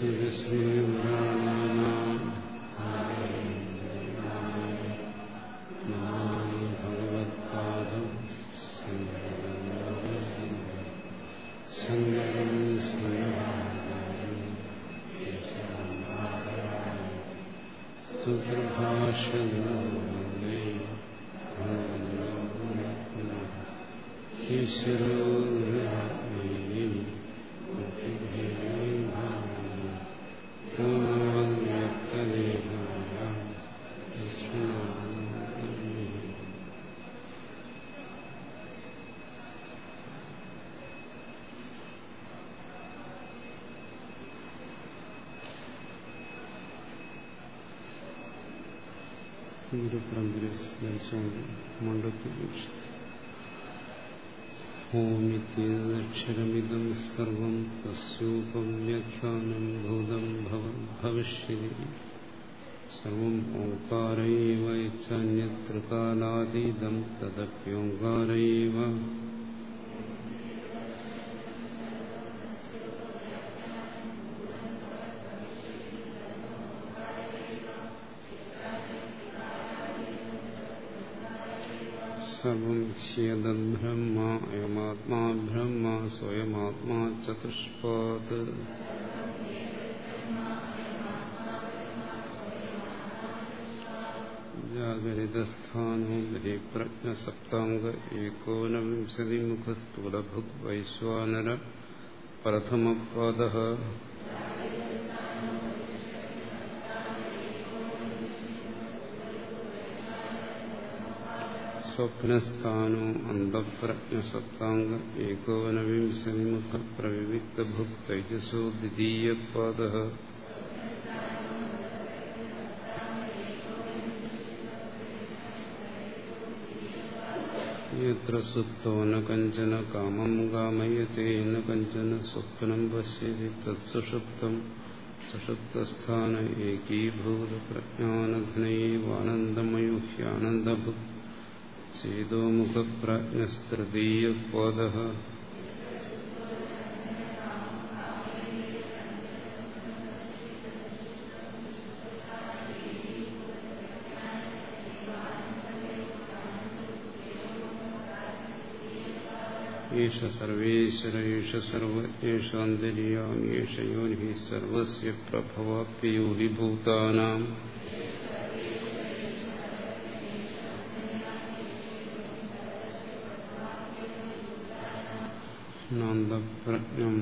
ശ്രീമുഖി ഭഗവത്പാദം ഓമിത്യക്ഷരമിതം സർവം തസ്യൂപം വ്യാഖ്യാനം ഭൂതം ഭവിഷ്യതി. സർവം ഓങ്കാരൈവ യന്യത്രകാലാതീതം തദപ്യോങ്കാരൈവ पुष्पात् जागरितस्थानो बलिप्रज्ञसप्ताङ्ग प्रथम प्रथमपादः സ്വപ്നസ്ഥാനോ അന്തപ്രജ്ഞസപ്താംഗ ഏകോനവിംശതിമുഖ പ്രവിവിക്തഭുക് തൈജസോ ദ്വിതീയപാദ യത്ര സുപ്തോ ന കഞ്ചന കാമം കാമയത്തെ ന കഞ്ചന സ്വപ്നം പശ്യതി തത്സുഷുപ്തം സുഷുപ്തസ്ഥാന ഏകീഭൂത പ്രജ്ഞാനഘ്നൈവാനന്ദമയോ सीदोमुखप्रज्ञस्तृतीयपोदः ईश सर्वेश्वर एष सर्व एषान्तर्याम् एष योनिः सर्वस्य प्रभवाप्ययो विभूतानाम् നാന്തപ്രജ്ഞം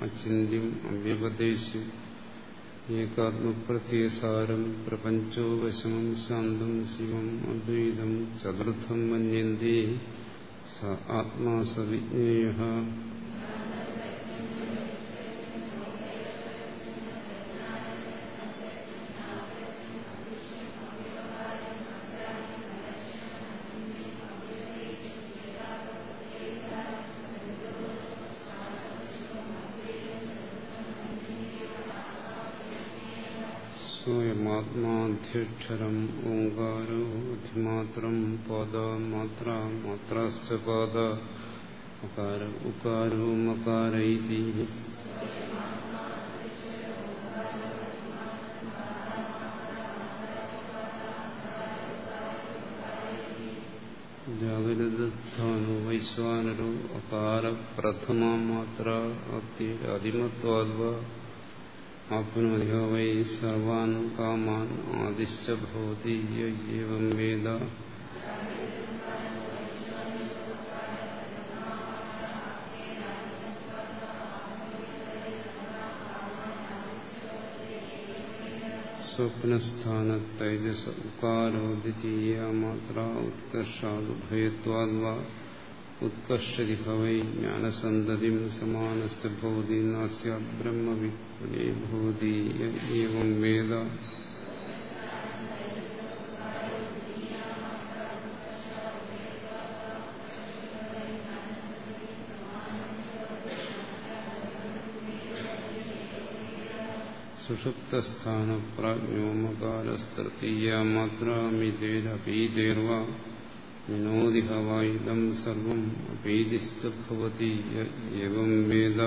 അചിന്യം അവ്യപദേശം ഏകാത്മപ്രത്യസാരം പ്രപഞ്ചോപശമം ശാന്തം ശിവം അദ്വൈതം ചതുർത്ഥം മന്യന്തി സ ആത്മാ സവിജ്ഞേയ സ്വയമാത്മാധ്യക്ഷരം ഓങ്കാരോ ബുദ്ധിമാത്രം പാദ മാത്ര മാത്രാശ്ച പാദ അകാര ഉകാരോ മകാരൈതി ജാഗ്രതസ്ഥാനോ വൈശ്വാനരോ അകാര പ്രഥമ മാത്ര അതിമത്വാദ്വ ആപ്നോതിഹ വൈ സർവാൻ കാമാൻ ആദിശ്ചോതി യേവം വേദ സ്വപ്നസ്ഥാനത്തൈജസ ഉകാരോ ദ്വിതീയ മാത്ര ഉത്കർഷാദുഭയത്വാദ്വ ഉത്കർഷതി ഭവൈ ജ്ഞാനസന്തതിം സമാനസ്ഥ ഭവതി നാസ്യാത് ബ്രഹ്മവിജ്ഞേ ഭവതി ഏവം വേദ സുഷുപ്തസ്ഥാനപ്രാജ്ഞോമകാരസ്തൃതീയാമാത്രാമിതേരപീതേർവ വിനോദി ഹവായുധം സർവം അപീതിസ്ഥഭവതി എവം വേദ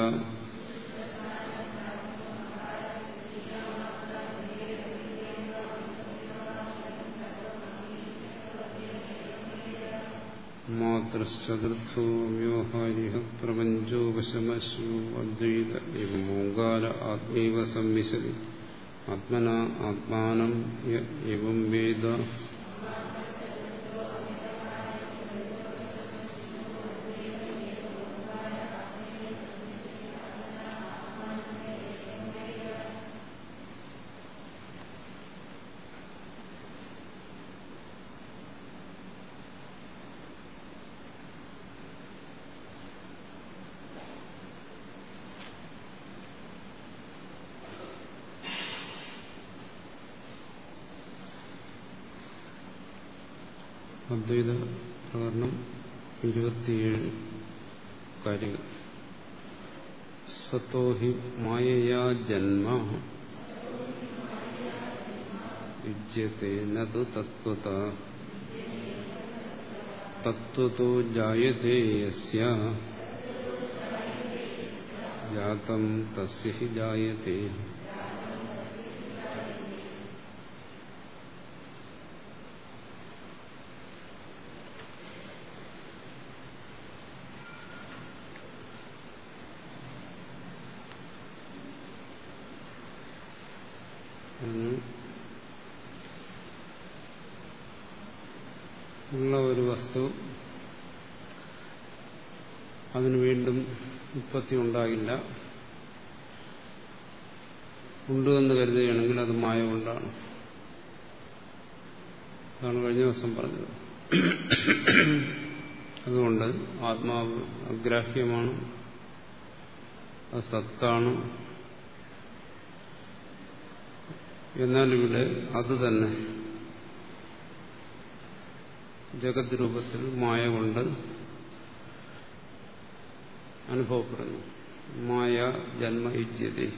മാതൃശ്ചതുർത്ഥോ വ്യോഹാരിഹ പ്രപഞ്ചോ വശമശു അദ്വൈത ഓങ്കാര ആത്മൈവ സംവിശതി ആത്മന ആത്മാനം എവം വേദ അദ്വൈത പ്രകരണം ഇരുപത്തിയേഴ് കാര്യങ്ങൾ. സത്തോ ഹി മായയാ ജന്മ. യുജ്യത്തെ നതു തത്വത. തത്വതോ ജായത്തെ യസ്യ. ജാതം തസ്യ ഹി ജായത്തെ ഉള്ള വസ്തു അതിന് വീണ്ടും ഉത്പത്തി ഉണ്ടാകില്ല ഉണ്ട് എന്ന് കരുതുകയാണെങ്കിൽ അത് മായ കൊണ്ടാണ്. അതാണ് കഴിഞ്ഞ ദിവസം പറഞ്ഞത്. അതുകൊണ്ട് ആത്മാവ് അഗ്രാഹ്യമാണ്. അത് സത്താണ്. എന്നാൽ ഇവിടെ അത് തന്നെ. ജഗത് രൂപത്തിൽ മായ കൊണ്ട് അനുഭവപ്പെടുന്നു. മായ ജന്മ യുജ്യത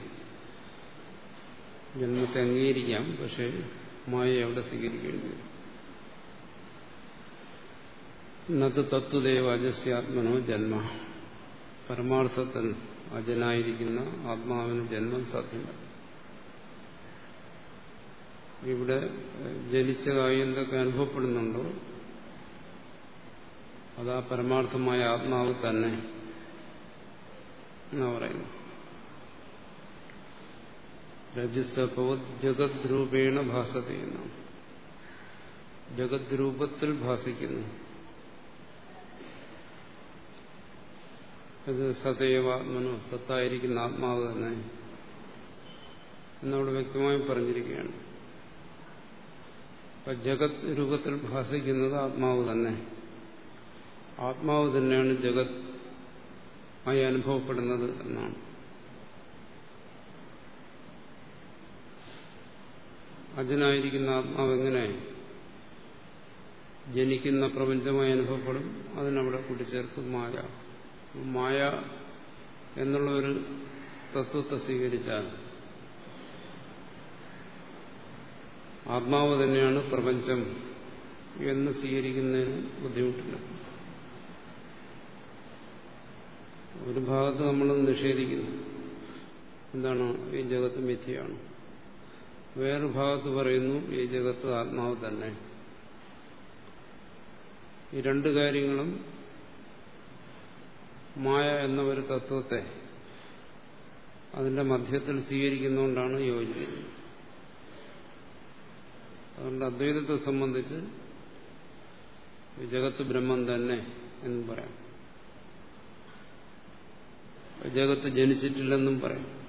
ജന്മത്തെ അംഗീകരിക്കാം പക്ഷെ മായ എവിടെ സ്വീകരിക്കേണ്ടി വരും. ഇന്നത്തെ തത്വദേവ അജസ്യാത്മനോ ജന്മ. പരമാർത്ഥത്തിൽ അജനായിരിക്കുന്ന ആത്മാവിന് ജന്മം സാധ്യമല്ല. ഇവിടെ ജനിച്ചതായി എന്തൊക്കെ അനുഭവപ്പെടുന്നുണ്ടോ? അത് ആ പരമാർത്ഥമായ ആത്മാവ് തന്നെ. എന്നാ പറയുന്നു? രജസ്സഭവത് ജഗത് ജഗദ്രൂപത്തിൽ ഭാസിക്കുന്നു. അത് സദൈവാത്മനോ സത്തായിരിക്കുന്ന ആത്മാവ് തന്നെ എന്നവിടെ വ്യക്തമായി പറഞ്ഞിരിക്കുകയാണ്. ജഗത് രൂപത്തിൽ ഭാസിക്കുന്നത് ആത്മാവ് തന്നെ. ആത്മാവ് തന്നെയാണ് ജഗത്. ആയി അനുഭവപ്പെടുന്നത് എന്നാണ്. അജനായിരിക്കുന്ന ആത്മാവ് എങ്ങനെ ജനിക്കുന്ന പ്രപഞ്ചമായി അനുഭവപ്പെടും? അതിനവിടെ കൂട്ടിച്ചേർത്ത് മായ. മായ എന്നുള്ള ഒരു തത്വത്തെ സ്വീകരിച്ചാൽ ആത്മാവ് തന്നെയാണ് പ്രപഞ്ചം എന്ന് സ്വീകരിക്കുന്നതിന് ബുദ്ധിമുട്ടില്ല. ഒരു ഭാഗത്ത് നമ്മൾ നിഷേധിക്കുന്നു. എന്താണ് ഈ ജഗത്ത് മിഥ്യയാണ്. വേറൊരു ഭാഗത്ത് പറയുന്നു ഈ ജഗത്ത് ആത്മാവ് തന്നെ. ഈ രണ്ട് കാര്യങ്ങളും മായ എന്ന ഒരു തത്വത്തെ അതിന്റെ മധ്യത്തിൽ സ്വീകരിക്കുന്നതുകൊണ്ടാണ് യോജിക്കുന്നത്. അതുകൊണ്ട് അദ്വൈതത്തെ സംബന്ധിച്ച് ജഗത്ത് ബ്രഹ്മം തന്നെ എന്ന് പറയാം. ജഗത്ത് ജനിച്ചിട്ടില്ലെന്നും പറയും.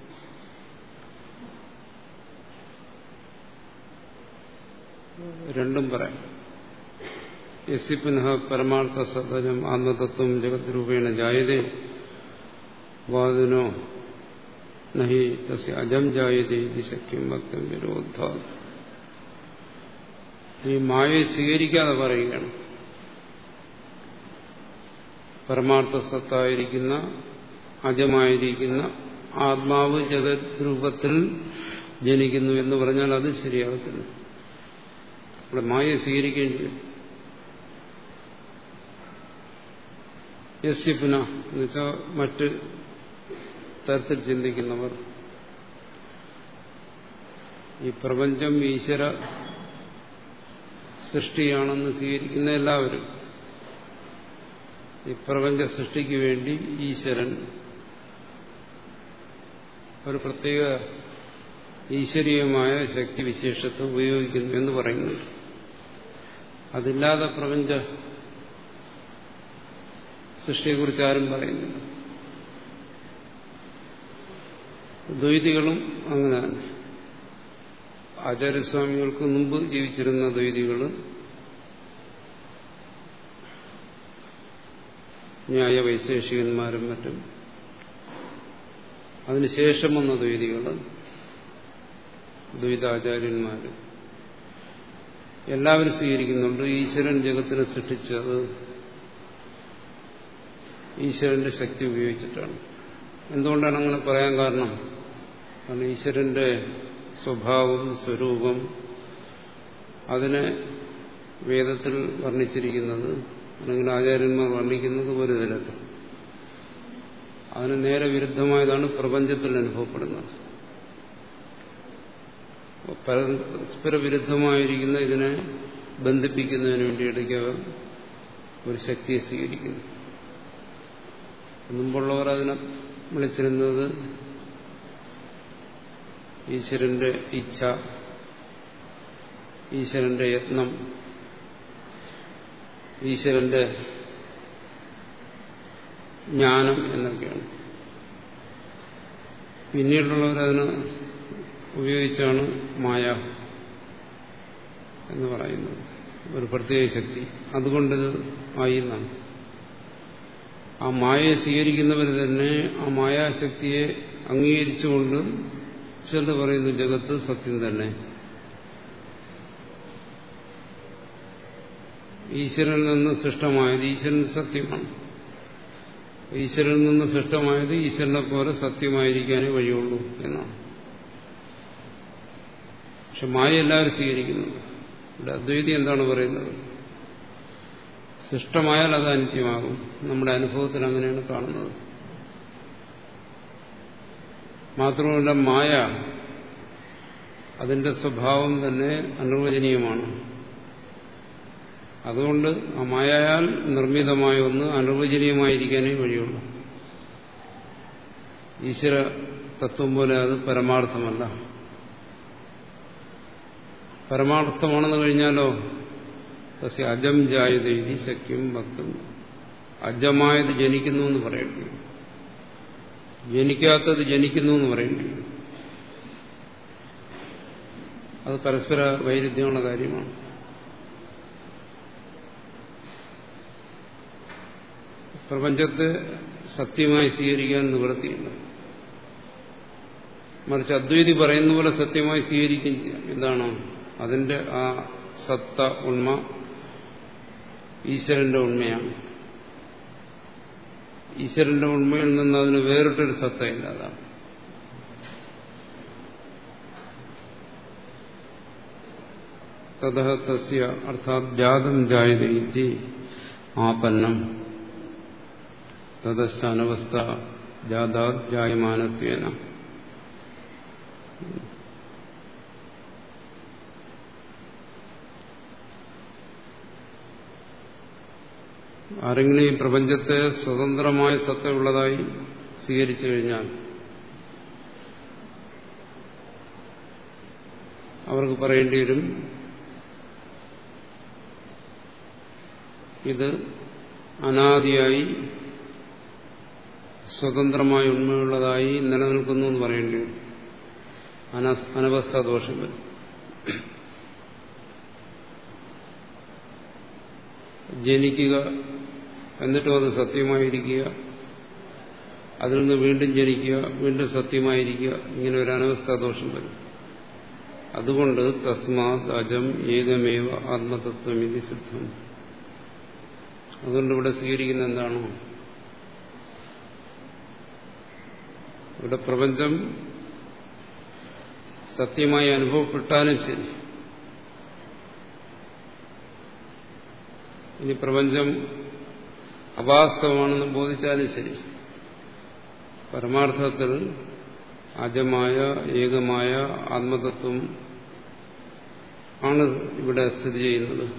രണ്ടും പറയാം. യസി പുനഃ പരമാർത്ഥ സദജം ആത്മതത്വം ജഗത് രൂപേണ ജായതേ. വാദിനോ നഹി തസ്യ അജം ജായതേ ഇത് ശക്യം ഭക്തം വിരോധ ഈ മായയെ സ്വീകരിക്കാതെ പറയുകയാണ്. പരമാർത്ഥ സത്തായിരിക്കുന്ന അജമായിരിക്കുന്ന ആത്മാവ് ജഗത് രൂപത്തിൽ ജനിക്കുന്നു എന്ന് പറഞ്ഞാൽ അത് ശരിയാകത്തില്ല. ഇവിടെ മായ സ്വീകരിക്കുകയും ചെയ്യും. യസ്യപുന എന്നുവെച്ചാൽ മറ്റ് തരത്തിൽ ചിന്തിക്കുന്നവർ. ഈ പ്രപഞ്ചം ഈശ്വര സൃഷ്ടിയാണെന്ന് സ്വീകരിക്കുന്ന എല്ലാവരും. ഈ പ്രപഞ്ച സൃഷ്ടിക്ക് വേണ്ടി ഈശ്വരൻ ഒരു പ്രത്യേക ഈശ്വരീയമായ ശക്തിവിശേഷത്തെ ഉപയോഗിക്കുന്നു എന്ന് പറയുന്നു. അതില്ലാതെ പ്രപഞ്ച സൃഷ്ടിയെക്കുറിച്ച് ആരും പറയുന്നില്ല. ദ്വൈതികളും അങ്ങനെ തന്നെ. ആചാര്യസ്വാമികൾക്ക് മുമ്പ് ജീവിച്ചിരുന്ന ദ്വൈതികൾ ന്യായ വൈശേഷികന്മാരും മറ്റും അതിനുശേഷം വന്ന ദ്വൈതികൾ ദ്വൈതാചാര്യന്മാർ എല്ലാവരും സ്വീകരിക്കുന്നുണ്ട്. ഈശ്വരൻ ജഗത്തിനെ സൃഷ്ടിച്ചത് ഈശ്വരന്റെ ശക്തി ഉപയോഗിച്ചിട്ടാണ്. എന്തുകൊണ്ടാണ് അങ്ങനെ പറയാൻ കാരണം? കാരണം ഈശ്വരന്റെ സ്വഭാവം സ്വരൂപം അതിനെ വേദത്തിൽ വർണിച്ചിരിക്കുന്നത് അല്ലെങ്കിൽ ആചാര്യന്മാർ വർണിക്കുന്നത് ഒരു തരത്തിൽ അതിന് നേരെ വിരുദ്ധമായതാണ് പ്രപഞ്ചത്തിൽ അനുഭവപ്പെടുന്നത്. പരസ്പര വിരുദ്ധമായിരിക്കുന്ന ഇതിനെ ബന്ധിപ്പിക്കുന്നതിന് വേണ്ടി ഇടയ്ക്ക് ഒരു ശക്തിയെ സ്വീകരിക്കുന്നു. മുമ്പുള്ളവർ അതിനെ വിളിച്ചിരുന്നത് ഈശ്വരന്റെ ഇച്ഛ ഈശ്വരന്റെ യത്നം ഈശ്വരന്റെ ജ്ഞാനം എന്നൊക്കെയാണ്. പിന്നീടുള്ളവർ അതിന് ഉപയോഗിച്ചാണ് മായ എന്ന് പറയുന്നത്. ഒരു പ്രത്യേക ശക്തി. അതുകൊണ്ടിത് ആയി എന്നാണ്. ആ മായയെ സ്വീകരിക്കുന്നവർ തന്നെ ആ മായാശക്തിയെ അംഗീകരിച്ചുകൊണ്ട് ചെന്ന് പറയുന്നു ജഗത്ത് സത്യം തന്നെ. ഈശ്വരനിൽ നിന്ന് സൃഷ്ടമായത് ഈശ്വരൻ സത്യമാണ്. ഈശ്വരനിൽ നിന്ന് സൃഷ്ടമായത് ഈശ്വരനെ പോലെ സത്യമായിരിക്കാനേ വഴിയുള്ളൂ എന്നാണ്. പക്ഷെ മായ എല്ലാവരും സ്വീകരിക്കുന്നു ഇവിടെ അദ്വൈതി എന്താണ് പറയുന്നത്? സൃഷ്ടമായാൽ അത് അനിത്യമാകും. നമ്മുടെ അനുഭവത്തിൽ അങ്ങനെയാണ് കാണുന്നത്. മാത്രമല്ല മായ അതിന്റെ സ്വഭാവം തന്നെ അനിർവചനീയമാണ് അതുകൊണ്ട് ആ മായയാൽ നിർമ്മിതമായ ഒന്ന് അനുവചനീയമായിരിക്കാനേ വഴിയുള്ളൂ. ഈശ്വര തത്വം പോലെ അത് പരമാർത്ഥമല്ല. പരമാർത്ഥമാണെന്ന് കഴിഞ്ഞാലോ? തസ്യ അജം ജായത് ഇതി ശക്യം ഭക്തം. അജമായത് ജനിക്കുന്നു എന്ന് പറയേണ്ടി ജനിക്കാത്തത് ജനിക്കുന്നു എന്ന് പറയേണ്ടി അത് പരസ്പര വൈരുദ്ധ്യമുള്ള കാര്യമാണ്. പ്രപഞ്ചത്തെ സത്യമായി സ്വീകരിക്കാൻ നിവൃത്തിയില്ല മറിച്ച് അദ്വൈതി പറയുന്ന പോലെ സത്യമായി സ്വീകരിക്കുകയും ചെയ്യാം. എന്താണോ? അതിന്റെ ആ സത്ത ഉണ്മ ഈശ്വരന്റെ ഉണ്മയാണ്. ഈശ്വരന്റെ ഉണ്മയിൽ നിന്ന് അതിന് വേറിട്ടൊരു സത്തയില്ല അതാണ്. തഥ തസ്യ അർത്ഥാത് ജാതം ജായത ആപന്നം. ജാതാത് ജായമാനത്വേന ആരെങ്കിലും ഈ പ്രപഞ്ചത്തെ സ്വതന്ത്രമായ സത്തയുള്ളതായി സ്വീകരിച്ചു കഴിഞ്ഞാൽ അവർക്ക് പറയേണ്ടി വരും ഇത് അനാദിയായി സ്വതന്ത്രമായ ഉണ്മയുള്ളതായി നിലനിൽക്കുന്നു എന്ന് പറയേണ്ടി വരും. അനവസ്ഥാദോഷം വരും. ജനിക്കുക എന്നിട്ടും അത് സത്യമായിരിക്കുക. അതിൽ നിന്ന് വീണ്ടും ജനിക്കുക വീണ്ടും സത്യമായിരിക്കുക ഇങ്ങനെ ഒരു അനവസ്ഥ ദോഷം വരും. അതുകൊണ്ട് തസ്മാത് അജം ഏകമേവ ആത്മതത്വം ഇത് സിദ്ധം. അതുകൊണ്ട് ഇവിടെ സ്വീകരിക്കുന്ന എന്താണോ ഇവിടെ പ്രപഞ്ചം സത്യമായി അനുഭവപ്പെട്ടാലും ശരി. ഇനി പ്രപഞ്ചം അവാസ്തവമാണെന്ന് ബോധിച്ചാലും ശരി. പരമാർത്ഥത്തിൽ അജമായ ഏകമായ ആത്മതത്വം ആണ് ഇവിടെ സ്ഥിതി ചെയ്യുന്നത്.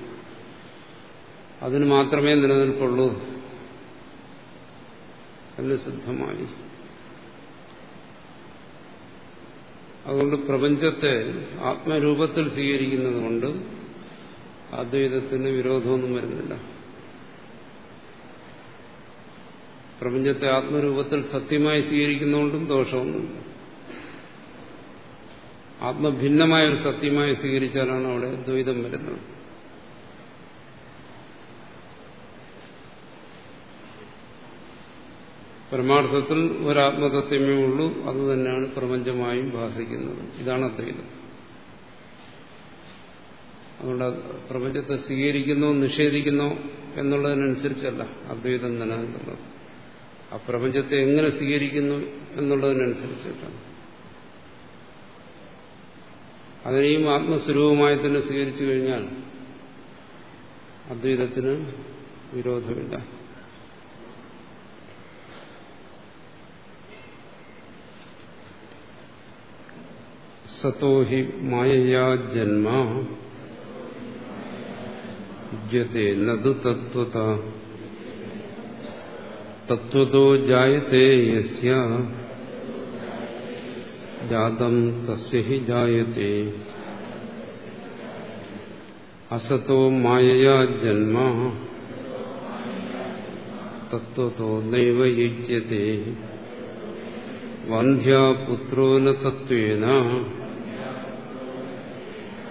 അതിന് മാത്രമേ നിലനിൽപ്പുള്ളൂ. എന്ന് സിദ്ധമായി. അതുകൊണ്ട് പ്രപഞ്ചത്തെ ആത്മരൂപത്തിൽ സ്വീകരിക്കുന്നത് കൊണ്ട് അദ്വൈതത്തിന് വിരോധമൊന്നും വരുന്നില്ല. പ്രപഞ്ചത്തെ ആത്മരൂപത്തിൽ സത്യമായി സ്വീകരിക്കുന്നതുകൊണ്ടും ദോഷമൊന്നുമില്ല. ആത്മഭിന്നമായ ഒരു സത്യമായി സ്വീകരിച്ചാലാണ് അവിടെ ദ്വൈതം വരുന്നത്. പരമാർത്ഥത്തിൽ ഒരു ആത്മതത്വമേ ഉള്ളൂ അത് തന്നെയാണ് പ്രപഞ്ചമായും ഭാസിക്കുന്നത്. ഇതാണ് അദ്വൈതം അതുകൊണ്ട് പ്രപഞ്ചത്തെ സ്വീകരിക്കുന്നോ നിഷേധിക്കുന്നോ എന്നുള്ളതിനനുസരിച്ചല്ല അദ്വൈതം നിലനിൽക്കുന്നത് ആ പ്രപഞ്ചത്തെ എങ്ങനെ സ്വീകരിക്കുന്നു എന്നുള്ളതിനനുസരിച്ചിട്ടാണ് അതിനെയും ആത്മസ്വരൂപമായി തന്നെ സ്വീകരിച്ചു കഴിഞ്ഞാൽ അദ്വൈതത്തിന് വിരോധമില്ല. സത്തോ ഹി മായയാ ജന്മ. യുജ്യത്തെ നതു തത്വത. തത്വതോ ജായത്തെ യസ്യ. ജാതം തസ്യ ഹി ജായത്തെ. അസതോ മായയാ ജന്മ. തത്വതോ നൈവ യുജ്യത്തെ വന്ധ്യാപുത്രോ ന തത്വേന.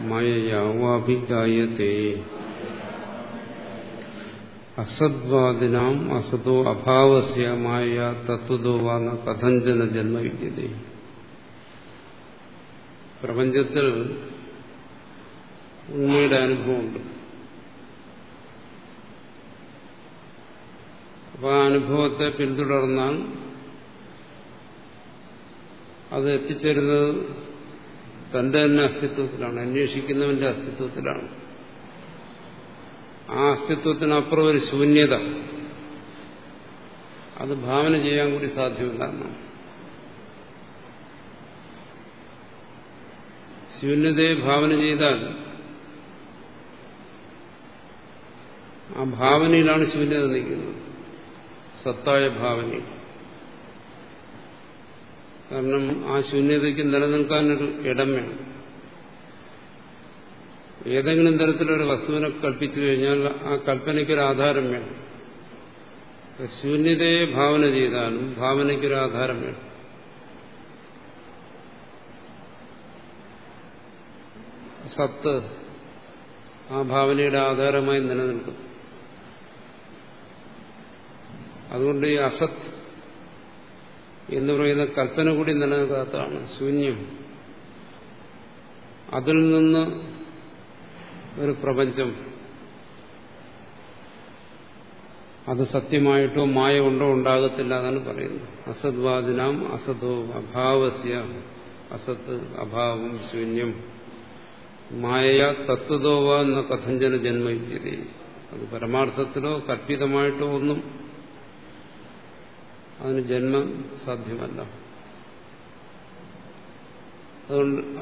മായയാ വാഭിജായത്തെ അസദ്വാദിനാം അസതോ അഭാവസ്യ മായ തത്വതോ വാന്ന കഥഞ്ചന ജന്മവിദ്യത. പ്രപഞ്ചത്തിൽ ഉണ്മയുടെ അനുഭവമുണ്ട്. അപ്പൊ ആ അനുഭവത്തെ പിന്തുടർന്നാൽ അത് എത്തിച്ചേരുന്നത് തന്റെ തന്നെ അസ്തിത്വത്തിലാണ് അന്വേഷിക്കുന്നവന്റെ അസ്തിത്വത്തിലാണ്. ആ അസ്തിത്വത്തിനപ്പുറം ഒരു ശൂന്യത. അത് ഭാവന ചെയ്യാൻ കൂടി സാധ്യമല്ല എന്നാണ്. ശൂന്യതയെ ഭാവന ചെയ്താൽ ആ ഭാവനയിലാണ് ശൂന്യത നിൽക്കുന്നത്. സത്തായ ഭാവനയിൽ. കാരണം ആ ശൂന്യതയ്ക്ക് നിലനിൽക്കാനൊരു ഇടം വേണം. ഏതെങ്കിലും തരത്തിലൊരു വസ്തുവിനെ കൽപ്പിച്ചു കഴിഞ്ഞാൽ ആ കൽപ്പനയ്ക്കൊരു ആധാരം വേണം ശൂന്യതയെ ഭാവന ചെയ്താലും ഭാവനയ്ക്കൊരു ആധാരം വേണം. സത്ത് ആ ഭാവനയുടെ ആധാരമായി നിലനിൽക്കും അതുകൊണ്ട് ഈ അസത്ത് എന്ന് പറയുന്ന കൽപ്പന കൂടി നിലനിൽക്കാത്തതാണ്. ശൂന്യം. അതിൽ നിന്ന് ഒരു പ്രപഞ്ചം. അത് സത്യമായിട്ടോ മായ കൊണ്ടോ ഉണ്ടാകത്തില്ല എന്നാണ് പറയുന്നത്. അസദ്വാദിനാം അസതോ അഭാവസ്യ. അസത്ത് അഭാവം ശൂന്യം. മായ തത്വതോവ എന്ന കഥഞ്ചന ജന്മയിച്ചത് അത് പരമാർത്ഥത്തിലോ കൽപ്പിതമായിട്ടോ ഒന്നും അതിന് ജന്മം സാധ്യമല്ല.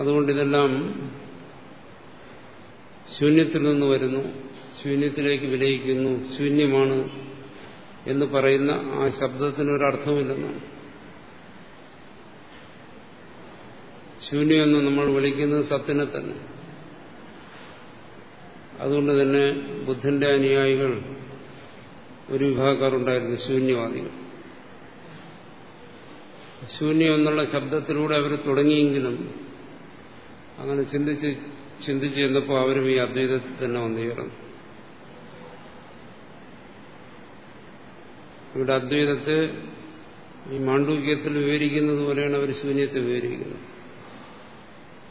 അതുകൊണ്ട് ഇതെല്ലാം ശൂന്യത്തിൽ നിന്ന് വരുന്നു ശൂന്യത്തിലേക്ക് വിലയിക്കുന്നു ശൂന്യമാണ് എന്ന് പറയുന്ന ആ ശബ്ദത്തിന് ഒരർത്ഥമില്ലെന്നാണ് ശൂന്യമെന്ന് നമ്മൾ വിളിക്കുന്നത് സത്തിനെ തന്നെ. അതുകൊണ്ട് തന്നെ ബുദ്ധന്റെ അനുയായികൾ ഒരു വിഭാഗക്കാരുണ്ടായിരുന്നു ശൂന്യവാദികൾ. ശൂന്യം എന്നുള്ള ശബ്ദത്തിലൂടെ അവർ തുടങ്ങിയെങ്കിലും അങ്ങനെ ചിന്തിച്ച് ചിന്തിച്ച് ചെന്നപ്പോൾ അവരും ഈ അദ്വൈതത്തിൽ തന്നെ വന്നു ചേർന്നു. ഇവിടെ അദ്വൈതത്തെ ഈ മാണ്ഡൂക്യത്തിൽ വിവരിക്കുന്നത് പോലെയാണ് അവർ ശൂന്യത്തെ വിവരിക്കുന്നത്.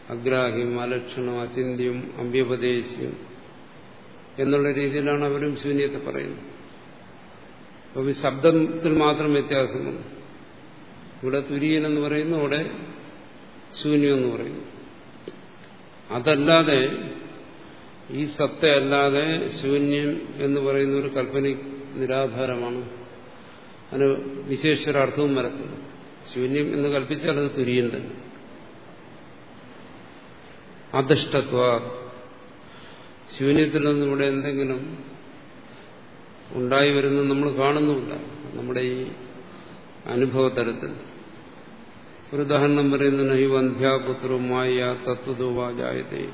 അഗ്രാഹ്യം അലക്ഷണം അചിന്യം അമ്പ്യപദേശം എന്നുള്ള രീതിയിലാണ് അവരും ശൂന്യത്തെ പറയുന്നത്. അപ്പം ശബ്ദത്തിൽ മാത്രം വ്യത്യാസം വന്നു. ഇവിടെ തുര്യൻ എന്ന് പറയുന്നു അവിടെ ശൂന്യം എന്ന് പറയുന്നു. അതല്ലാതെ ഈ സത്ത അല്ലാതെ ശൂന്യം എന്ന് പറയുന്ന ഒരു കൽപ്പന നിരാധാരമാണ്. അതിന് വിശേഷൊരർത്ഥവും വരത്തില്ല. ശൂന്യം എന്ന് കൽപ്പിച്ചാൽ അത് തുര്യൻ തന്നെ. അധിഷ്ഠത്വ. ശൂന്യത്തിൽ നിന്നും ഇവിടെ എന്തെങ്കിലും ഉണ്ടായി വരുന്നത് നമ്മൾ കാണുന്നുമില്ല. നമ്മുടെ ഈ അനുഭവ അനുഭവതലത്തിൽ. ഒരു ഉദാഹരണം പറയുന്നത് ഹി വന്ധ്യാപുത്രമായ തത്വതോവാജായത്തെ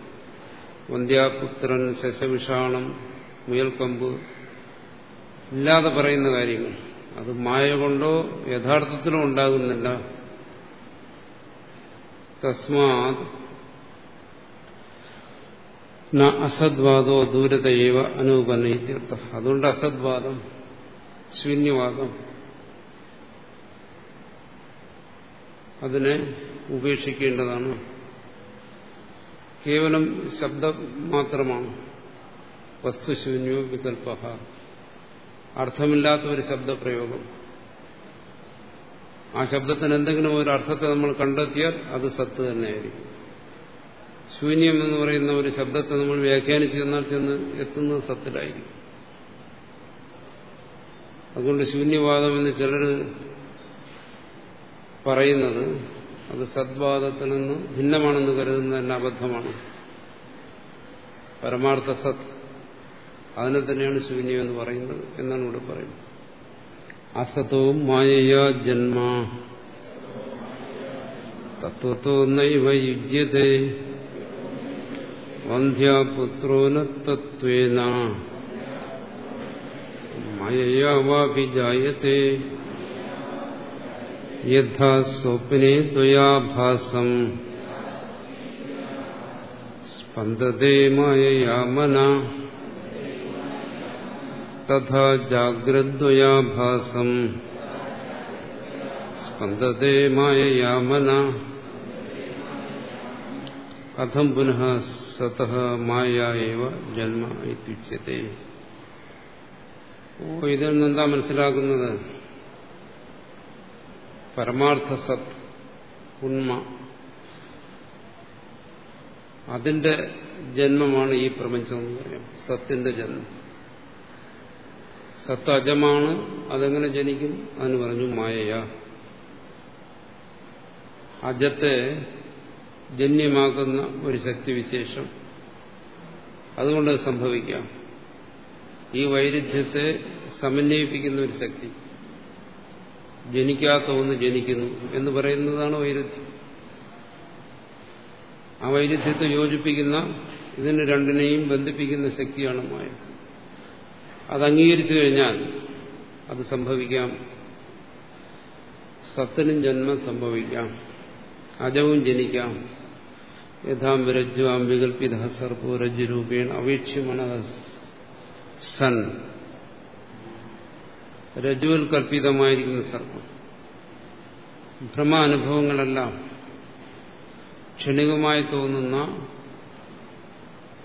വന്ധ്യാപുത്രൻ ശശവിഷാണം മുയൽക്കമ്പ് ഇല്ലാതെ പറയുന്ന കാര്യങ്ങൾ. അത് മായ കൊണ്ടോ യഥാർത്ഥത്തിലോ ഉണ്ടാകുന്നില്ല. തസ്മാത് അസദ്വാദോ ദൂരതയേവ അനൂപനീത്യർത്ഥ അതുകൊണ്ട് അസദ്വാദം ശൂന്യവാദം അതിനെ ഉപേക്ഷിക്കേണ്ടതാണ്. കേവലം ശബ്ദം മാത്രമാണ്. വസ്തുശൂന്യോ വികൽപ്പ. അർത്ഥമില്ലാത്ത ഒരു ശബ്ദപ്രയോഗം. ആ ശബ്ദത്തിന് എന്തെങ്കിലും ഒരു അർത്ഥത്തെ നമ്മൾ കണ്ടെത്തിയാൽ അത് സത്ത് തന്നെയായിരിക്കും. ശൂന്യം എന്ന് പറയുന്ന ഒരു ശബ്ദത്തെ നമ്മൾ വ്യാഖ്യാനിച്ചു ചെന്നാൽ ചെന്ന് എത്തുന്നത് സത്തിലായിരിക്കും. അതുകൊണ്ട് ശൂന്യവാദം എന്ന് ചിലർ പറയുന്നത് അത് സദ്വാദത്തിൽ നിന്ന് ഭിന്നമാണെന്ന് കരുതുന്നത് തന്നെ അബദ്ധമാണ്. പരമാർത്ഥ സത്. അതിനെ തന്നെയാണ് ശൂന്യം എന്ന് പറയുന്നത് എന്നാണ് ഇവിടെ പറയുന്നത്. അസതവും മായയാ ജന്മ. തത്വത്തോ നൈവ യുജ്യതേ വന്ധ്യാപുത്രോന തത്വേന മയയാവാപി ജായത്തെ യഥാ സ്വപ്നെ ത്വയാഭാസം സ്പന്ദതേ മായയാമന തഥാ ജാഗ്രദ്വയാഭാസം സ്പന്ദതേ മായയാമന കഥം പുനഃ സത മായ ജന്മ ഇത്യുച്യത്തെ ഓ ഇതിൽ നിന്നെന്താ മനസ്സിലാക്കുന്നത്. പരമാർത്ഥ സത് ഉണ്മ അതിന്റെ ജന്മമാണ് ഈ പ്രപഞ്ചം എന്ന് പറയാം. സത്തിന്റെ ജന്മം. സത്ത് അജമാണ് അതെങ്ങനെ ജനിക്കും? അതിന് പറഞ്ഞു മായയ. അജത്തെ ജന്യമാക്കുന്ന ഒരു ശക്തിവിശേഷം. അതുകൊണ്ട് സംഭവിക്കാം. ഈ വൈരുദ്ധ്യത്തെ സമന്വയിപ്പിക്കുന്ന ഒരു ശക്തി. ജനിക്കാത്ത ഒന്ന് ജനിക്കുന്നു എന്ന് പറയുന്നതാണ് വൈരുദ്ധ്യം. ആ വൈരുദ്ധ്യത്തെ യോജിപ്പിക്കുന്ന ഇതിന് രണ്ടിനെയും ബന്ധിപ്പിക്കുന്ന ശക്തിയാണ് മായ. അത് അംഗീകരിച്ചു കഴിഞ്ഞാൽ അത് സംഭവിക്കാം. സത്തിനും ജന്മം സംഭവിക്കാം. അജവും ജനിക്കാം. യഥാം വിരജ്വാം വികൽപ്പിത സർപ്പോ രജ്ജുരൂപേണ അവേക്ഷ്യമണ സൻ. രജ്ജുവിൽ കൽപ്പിതമായിരിക്കുന്ന സർപ്പം. ഭ്രമാനുഭവങ്ങളെല്ലാം ക്ഷണികമായി തോന്നുന്ന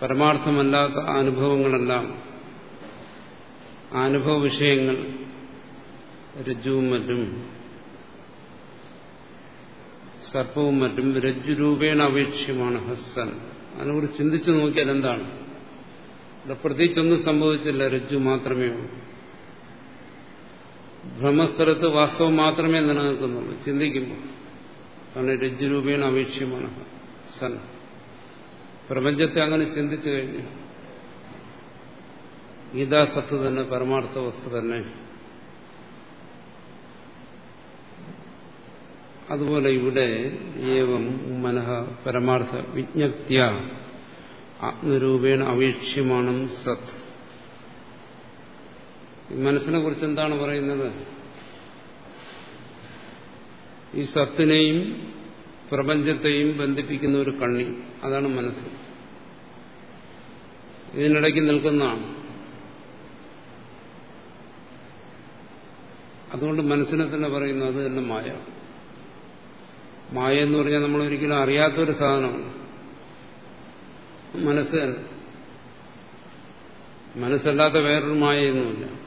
പരമാർത്ഥമല്ലാത്ത അനുഭവങ്ങളെല്ലാം അനുഭവ വിഷയങ്ങൾ രജ്ജുവും മറ്റും സർപ്പവും മറ്റും രജ്ജുരൂപേണ അപേക്ഷ്യമാണ് ഹസ്സൻ. അതിനെക്കുറിച്ച് ചിന്തിച്ചു നോക്കിയാൽ എന്താണ്? ഇവിടെ പ്രത്യേകിച്ചൊന്നും സംഭവിച്ചില്ല രജ്ജു മാത്രമേ ഉള്ളൂ. ഭ്രമസ്ഥലത്ത് വാസ്തവം മാത്രമേ നിലനിൽക്കുന്നുള്ളൂ. ചിന്തിക്കുമ്പോൾ. കാരണം രജ്ജുരൂപേണ അപേക്ഷ്യമാണ് സൻ. പ്രപഞ്ചത്തെ അങ്ങനെ ചിന്തിച്ചു കഴിഞ്ഞു. ഗീതാസത്ത് തന്നെ പരമാർത്ഥ വസ്തു തന്നെ. അതുപോലെ ഇവിടെ ഏവം മനഃ പരമാർത്ഥ വിജ്ഞപ്തിയ ആത്മരൂപേണ അവേക്ഷ്യമാണ് സത് മനസ്സിനെ കുറിച്ച് എന്താണ് പറയുന്നത്? ഈ സത്തിനെയും പ്രപഞ്ചത്തെയും ബന്ധിപ്പിക്കുന്ന ഒരു കണ്ണി. അതാണ് മനസ്സ്. ഇതിനിടയ്ക്ക് നിൽക്കുന്നതാണ്. അതുകൊണ്ട് മനസ്സിനെ തന്നെ പറയുന്നു അത് തന്നെ മായ. മായ എന്ന് പറഞ്ഞാൽ നമ്മൾ ഒരിക്കലും അറിയാത്തൊരു സാധനമാണ്. മനസ്സ്. തന്നെ മനസ്സല്ലാത്ത വേറൊരു മായയൊന്നുമില്ല.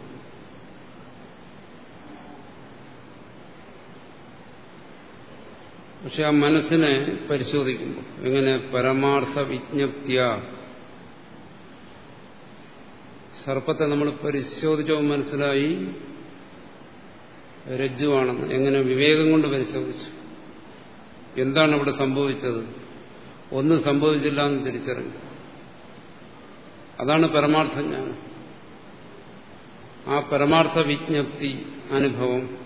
പക്ഷെ ആ മനസ്സിനെ പരിശോധിക്കുമ്പോൾ എങ്ങനെ പരമാർത്ഥ വിജ്ഞപ്തിയ സർപ്പത്തെ നമ്മൾ പരിശോധിച്ചോ മനസ്സിലായി രജ്ജുവാണെന്ന് എങ്ങനെ വിവേകം കൊണ്ട് പരിശോധിച്ചു. എന്താണ് ഇവിടെ സംഭവിച്ചത്? ഒന്നും സംഭവിച്ചില്ല എന്ന് തിരിച്ചറിഞ്ഞു. അതാണ് പരമാർത്ഥ ജ്ഞാനം ആ പരമാർത്ഥ വിജ്ഞപ്തി അനുഭവം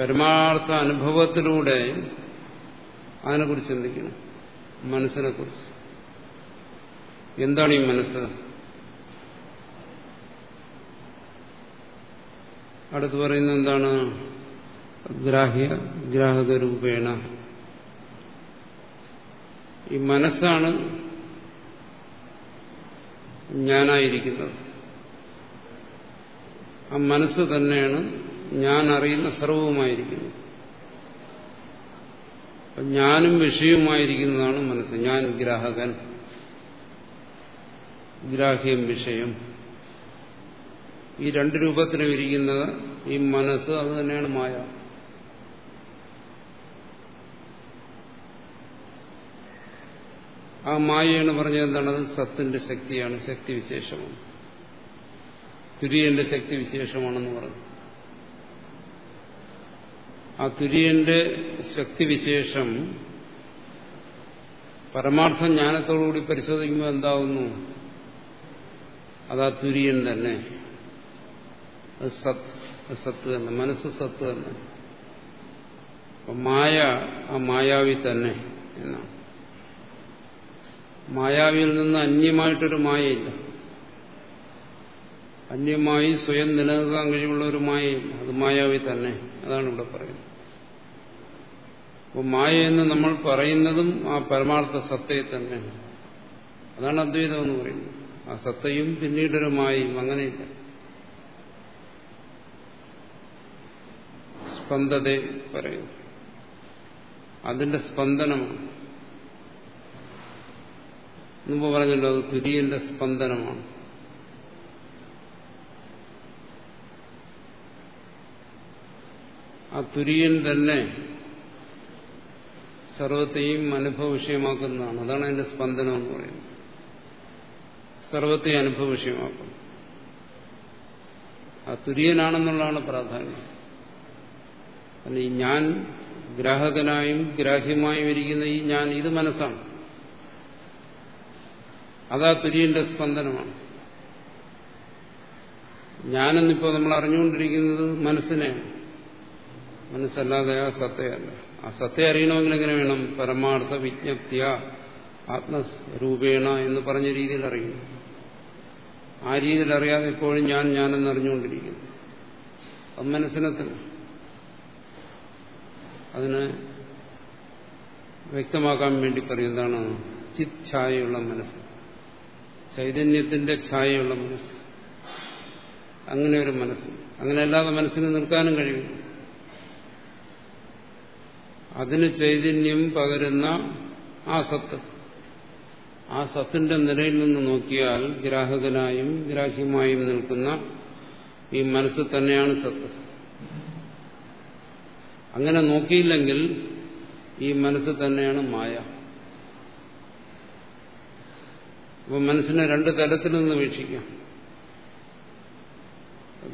പരമാർത്ഥ അനുഭവത്തിലൂടെ അതിനെക്കുറിച്ച് ചിന്തിക്കണം. മനസ്സിനെ കുറിച്ച് എന്താണ് ഈ മനസ്സ്? അടുത്ത് പറയുന്നത് എന്താണ്? ഗ്രാഹ്യ ഗ്രാഹക രൂപേണ ഈ മനസ്സാണ് ഞാനായിരിക്കുന്നത്. ആ മനസ്സ് തന്നെയാണ് ഞാൻ അറിയുന്ന സർവവുമായിരിക്കുന്നു. ഞാനും വിഷയവുമായിരിക്കുന്നതാണ് മനസ്സ്. ഞാൻ ഗ്രാഹകൻ. ഗ്രാഹ്യം വിഷയം. ഈ രണ്ട് രൂപത്തിലും ഇരിക്കുന്നത് ഈ മനസ്സ് അത് തന്നെയാണ് മായ. ആ മായയാണ് പറഞ്ഞത് എന്താണത് സത്തിന്റെ ശക്തിയാണ്. ശക്തി വിശേഷമാണ് തുര്യന്റെ ശക്തി വിശേഷമാണെന്ന് പറഞ്ഞു. ആ തുര്യന്റെ ശക്തിവിശേഷം പരമാർത്ഥ ജ്ഞാനത്തോടുകൂടി പരിശോധിക്കുമ്പോൾ എന്താവുന്നു? അതാ തുര്യൻ തന്നെ. സത്ത് സത്ത് തന്നെ. മനസ്സ് സത്ത് തന്നെ. മായ ആ മായാവി തന്നെ എന്നാണ്. മായാവിയിൽ നിന്ന് അന്യമായിട്ടൊരു മായയില്ല. അന്യമായി സ്വയം നിലനിർത്താൻ കഴിവുള്ള ഒരു മായയില്ല. അത് മായാവി തന്നെ. അതാണ് ഇവിടെ പറയുന്നത്. അപ്പോൾ മായ എന്ന് നമ്മൾ പറയുന്നതും ആ പരമാർത്ഥ സത്തയെ തന്നെയാണ്. അതാണ് അദ്വൈതം എന്ന് പറയുന്നത്. ആ സത്തയും പിന്നീടൊരു മായയും അങ്ങനെയില്ല. സ്പന്ദത പറയുന്നു അതിന്റെ സ്പന്ദനമാണ്. മുമ്പ് പറഞ്ഞല്ലോ അത് തുര്യന്റെ സ്പന്ദനമാണ്. ആ തുര്യൻ തന്നെ സർവത്തെയും അനുഭവ വിഷയമാക്കുന്നതാണ് അതാണ് അതിന്റെ സ്പന്ദനം എന്ന് പറയുന്നത്. സർവത്തെയും അനുഭവ വിഷയമാക്കും ആ തുര്യനാണെന്നുള്ളതാണ് പ്രാധാന്യം. ഈ ഞാൻ ഗ്രാഹകനായും ഗ്രാഹ്യമായും ഇരിക്കുന്ന ഈ ഞാൻ ഇത് മനസ്സാണ്. അതാ തുര്യന്റെ സ്പന്ദനമാണ്. ഞാനെന്നിപ്പോ നമ്മൾ അറിഞ്ഞുകൊണ്ടിരിക്കുന്നത് മനസ്സിനെയാണ്. മനസ്സല്ലാതെ ആ സത്തയല്ല. ആ സത്യം അറിയണമെങ്കിൽ എങ്ങനെ വേണം? പരമാർത്ഥ വിജ്ഞപ്തിയ ആത്മരൂപേണ എന്ന് പറഞ്ഞ രീതിയിൽ അറിയണം ആ രീതിയിൽ അറിയാതെ ഇപ്പോഴും ഞാൻ ഞാനെന്ന് അറിഞ്ഞുകൊണ്ടിരിക്കുന്നു അത് മനസ്സിനത്തിന് അതിന് വ്യക്തമാക്കാൻ വേണ്ടി പറയുന്നതാണ് ചിത് ഛായയുള്ള മനസ്സ്. ചൈതന്യത്തിന്റെ ഛായയുള്ള മനസ്സ്. അങ്ങനെ ഒരു മനസ്സ്. അങ്ങനെ അല്ലാതെ മനസ്സിന് നിൽക്കാനും കഴിയും അതിന് ചൈതന്യം പകരുന്ന ആ സത്ത്. ആ സത്തിന്റെ നിലയിൽ നിന്ന് നോക്കിയാൽ ഗ്രാഹകനായും ഗ്രാഹ്യമായും നിൽക്കുന്ന ഈ മനസ്സ് തന്നെയാണ് സത്ത്. അങ്ങനെ നോക്കിയില്ലെങ്കിൽ ഈ മനസ്സ് തന്നെയാണ് മായ. അപ്പോൾ മനസ്സിനെ രണ്ട് തലത്തിൽ നിന്ന് വീക്ഷിക്കാം.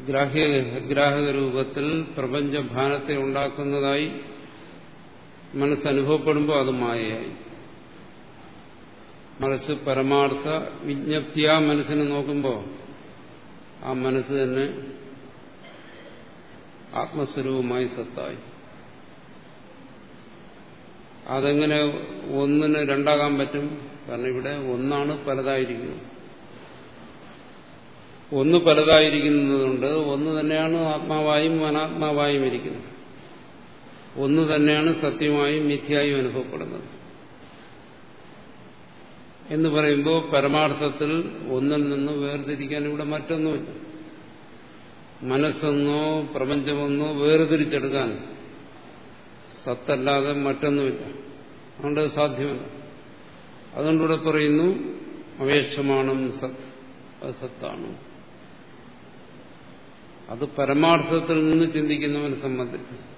ഗ്രാഹ്യ ഗ്രാഹക രൂപത്തിൽ പ്രപഞ്ചഭാനത്തെ ഉണ്ടാക്കുന്നതായി മനസ്സനുഭവപ്പെടുമ്പോൾ അത് മായയായി. മനസ്സ് പരമാർത്ഥ വിജ്ഞപ്തിയാ മനസ്സിനെ നോക്കുമ്പോൾ ആ മനസ്സ് തന്നെ ആത്മസ്വരൂപമായി സത്തായി. അതെങ്ങനെ ഒന്നിന് രണ്ടാകാൻ പറ്റും? കാരണം ഇവിടെ ഒന്നാണ് പലതായിരിക്കുന്നത്. ഒന്ന് പലതായിരിക്കുന്നതുകൊണ്ട് ഒന്ന് തന്നെയാണ് ആത്മാവായും അനാത്മാവായും ഇരിക്കുന്നത്. ഒന്ന് തന്നെയാണ് സത്യമായും മിഥ്യായും അനുഭവപ്പെടുന്നത്. എന്ന് പറയുമ്പോൾ പരമാർത്ഥത്തിൽ ഒന്നിൽ നിന്ന് വേർതിരിക്കാൻ ഇവിടെ മറ്റൊന്നുമില്ല. മനസ്സെന്നോ പ്രപഞ്ചമെന്നോ വേർതിരിച്ചെടുക്കാൻ സത്തല്ലാതെ മറ്റൊന്നുമില്ല. അതുകൊണ്ട് സാധ്യമല്ല. അതുകൊണ്ടിവിടെ പറയുന്നു അവേഷമാണ് സത്ത് അസത്താണ് സത്താണ്. അത് പരമാർത്ഥത്തിൽ നിന്ന് ചിന്തിക്കുന്നവനെ സംബന്ധിച്ച്.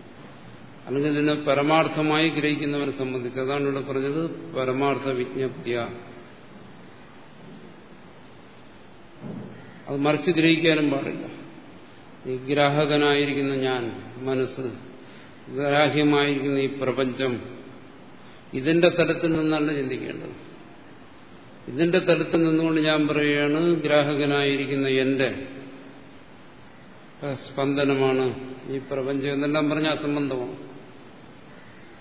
അല്ലെങ്കിൽ ഇതിനെ പരമാർത്ഥമായി ഗ്രഹിക്കുന്നവരെ സംബന്ധിച്ച് അതാണ് ഇവിടെ പറഞ്ഞത് പരമാർത്ഥ വിജ്ഞപ്തിയ. അത് മറിച്ച് ഗ്രഹിക്കാനും പാടില്ല. ഈ ഗ്രാഹകനായിരിക്കുന്ന ഞാൻ മനസ്സ് ഗ്രാഹ്യമായിരിക്കുന്ന ഈ പ്രപഞ്ചം ഇതിന്റെ തലത്തിൽ നിന്നാണ് ചിന്തിക്കേണ്ടത്. ഇതിന്റെ തലത്തിൽ നിന്നുകൊണ്ട് ഞാൻ പറയുകയാണ് ഗ്രാഹകനായിരിക്കുന്ന എന്റെ സ്പന്ദനമാണ് ഈ പ്രപഞ്ചം എന്നെല്ലാം പറഞ്ഞ അസംബന്ധമാണ്.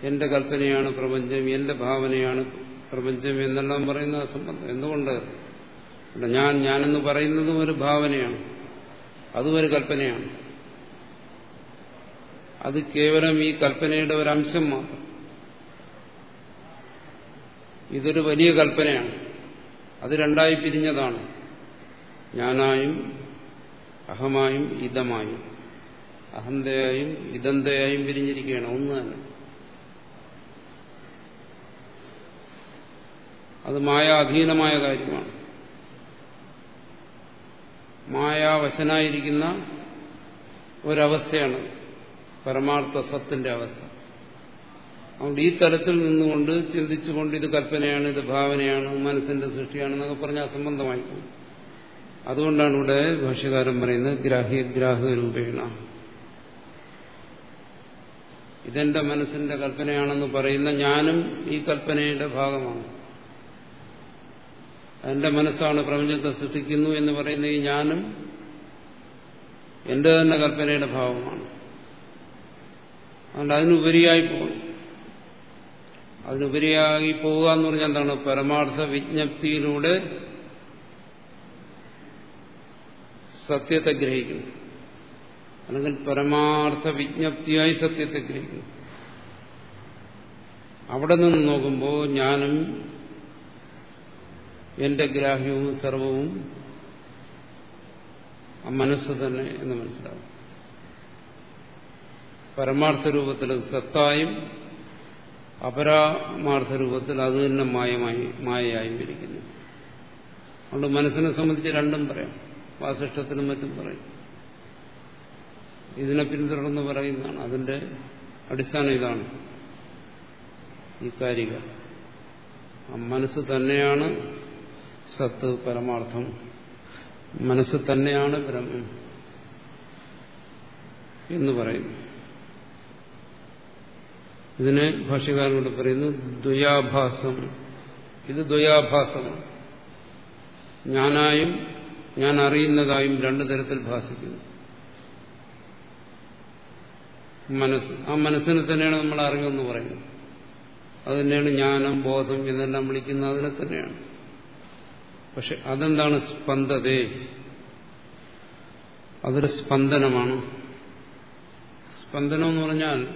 എന്റെ കൽപ്പനയാണ് പ്രപഞ്ചം എന്റെ ഭാവനയാണ് പ്രപഞ്ചം എന്നെല്ലാം പറയുന്ന സംബന്ധം. എന്തുകൊണ്ട്? ഞാൻ ഞാനെന്ന് പറയുന്നതും ഒരു ഭാവനയാണ്. അതും ഒരു കൽപ്പനയാണ്. അത് കേവലം ഈ കൽപ്പനയുടെ ഒരു അംശം മാത്രം. ഇതൊരു വലിയ കൽപ്പനയാണ്. അത് രണ്ടായി പിരിഞ്ഞതാണ്. ഞാനായും അഹമായും ഇതമായും. അഹന്തയായും ഇതന്തയായും പിരിഞ്ഞിരിക്കുകയാണ്. ഒന്ന് തന്നെ. അത് മായാധീനമായ കാര്യമാണ്. മായാവശനായിരിക്കുന്ന ഒരവസ്ഥയാണ് പരമാർത്ഥ സത്തിന്റെ അവസ്ഥ. അതുകൊണ്ട് ഈ തലത്തിൽ നിന്നുകൊണ്ട് ചിന്തിച്ചുകൊണ്ട് ഇത് കൽപ്പനയാണ് ഇത് ഭാവനയാണ് മനസ്സിന്റെ സൃഷ്ടിയാണെന്നൊക്കെ പറഞ്ഞ അസംബന്ധമായി അതുകൊണ്ടാണ് ഇവിടെ ഭാഷകാരം പറയുന്നത് ഗ്രാഹ്യഗ്രാഹക രൂപേണ. ഇതെന്റെ മനസ്സിന്റെ കൽപ്പനയാണെന്ന് പറയുന്ന ഞാനും ഈ കൽപ്പനയുടെ ഭാഗമാണ്. എന്റെ മനസ്സാണ് പ്രപഞ്ചത്തെ സൃഷ്ടിക്കുന്നു എന്ന് പറയുന്ന ഈ ഞാനും എന്റെ തന്നെ കൽപ്പനയുടെ ഭാവമാണ്. അതുകൊണ്ട് അതിനുപരിയായി പോകും. അതിനുപരിയായി പോവുക എന്ന് പറഞ്ഞാൽ എന്താണ്? പരമാർത്ഥ വിജ്ഞപ്തിയിലൂടെ സത്യത്തെ ഗ്രഹിക്കുന്നു. അല്ലെങ്കിൽ പരമാർത്ഥ വിജ്ഞപ്തിയായി സത്യത്തെ ഗ്രഹിക്കുന്നു. അവിടെ നിന്ന് നോക്കുമ്പോൾ ഞാനും എന്റെ ഗ്രാഹ്യവും സർവവും മനസ്സ് തന്നെ എന്ന് മനസ്സിലാവും. പരമാർത്ഥ രൂപത്തിൽ സത്തായും അപരാമാർത്ഥ രൂപത്തിൽ അത് തന്നെ മായമായി മായയായും ഇരിക്കുന്നു. അതുകൊണ്ട് മനസ്സിനെ സംബന്ധിച്ച് രണ്ടും പറയാം. വാസിഷ്ടത്തിനും മറ്റും പറയും. ഇതിനെ പിന്തുടർന്ന് പറയുന്നതാണ്. അതിന്റെ അടിസ്ഥാനം ഇതാണ് ഈ കാരിക മനസ്സ് തന്നെയാണ് സത്ത് പരമാർത്ഥം. മനസ്സ് തന്നെയാണ് ബ്രഹ്മം എന്ന് പറയുന്നു. ഇതിനെ ഭാഷകാരനോട് പറയുന്നു ദ്വയാഭാസം. ഇത് ദ്വയാഭാസമാണ്. ഞാനായും ഞാൻ അറിയുന്നതായും രണ്ടു തരത്തിൽ ഭാസിക്കുന്നു. മനസ്സ്. ആ മനസ്സിനെ തന്നെയാണ് നമ്മൾ അറിവെന്ന് പറയുന്നത്. അത് തന്നെയാണ് ജ്ഞാനം ബോധം ഇതെല്ലാം വിളിക്കുന്നത്. അതിനെ തന്നെയാണ്. പക്ഷെ അതെന്താണ് സ്പന്ദതേ? അതൊരു സ്പന്ദനമാണ്. സ്പന്ദനം എന്ന് പറഞ്ഞാൽ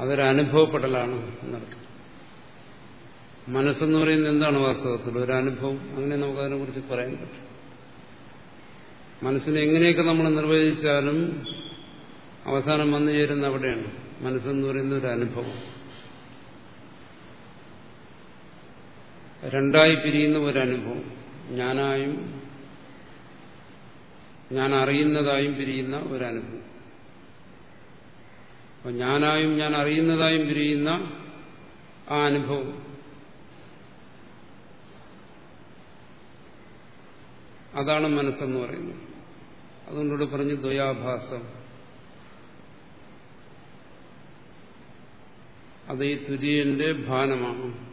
അതൊരു അനുഭവപ്പെടലാണ് എന്നർത്ഥം. മനസ്സെന്ന് പറയുന്നത് എന്താണ് വാസ്തവത്തിൽ? ഒരു അനുഭവം. അങ്ങനെ നമുക്കതിനെ കുറിച്ച് പറയാൻ പറ്റും. മനസ്സിനെ എങ്ങനെയൊക്കെ നമ്മൾ നിർവചിച്ചാലും അവസാനം വന്നു ചേരുന്ന അവിടെയാണ്. മനസ്സെന്ന് പറയുന്ന ഒരു അനുഭവം. രണ്ടായി പിരിയുന്ന ഒരനുഭവം. ഞാനായും ഞാൻ അറിയുന്നതായും പിരിയുന്ന ഒരനുഭവം. അപ്പൊ ഞാനായും ഞാൻ അറിയുന്നതായും പിരിയുന്ന ആ അനുഭവം. അതാണ് മനസ്സെന്ന് പറയുന്നത്. അതുകൊണ്ടിവിടെ പറഞ്ഞ് ദ്വയാഭാസം. അത് ഈ തുര്യന്റെ ഭാനമാണ്.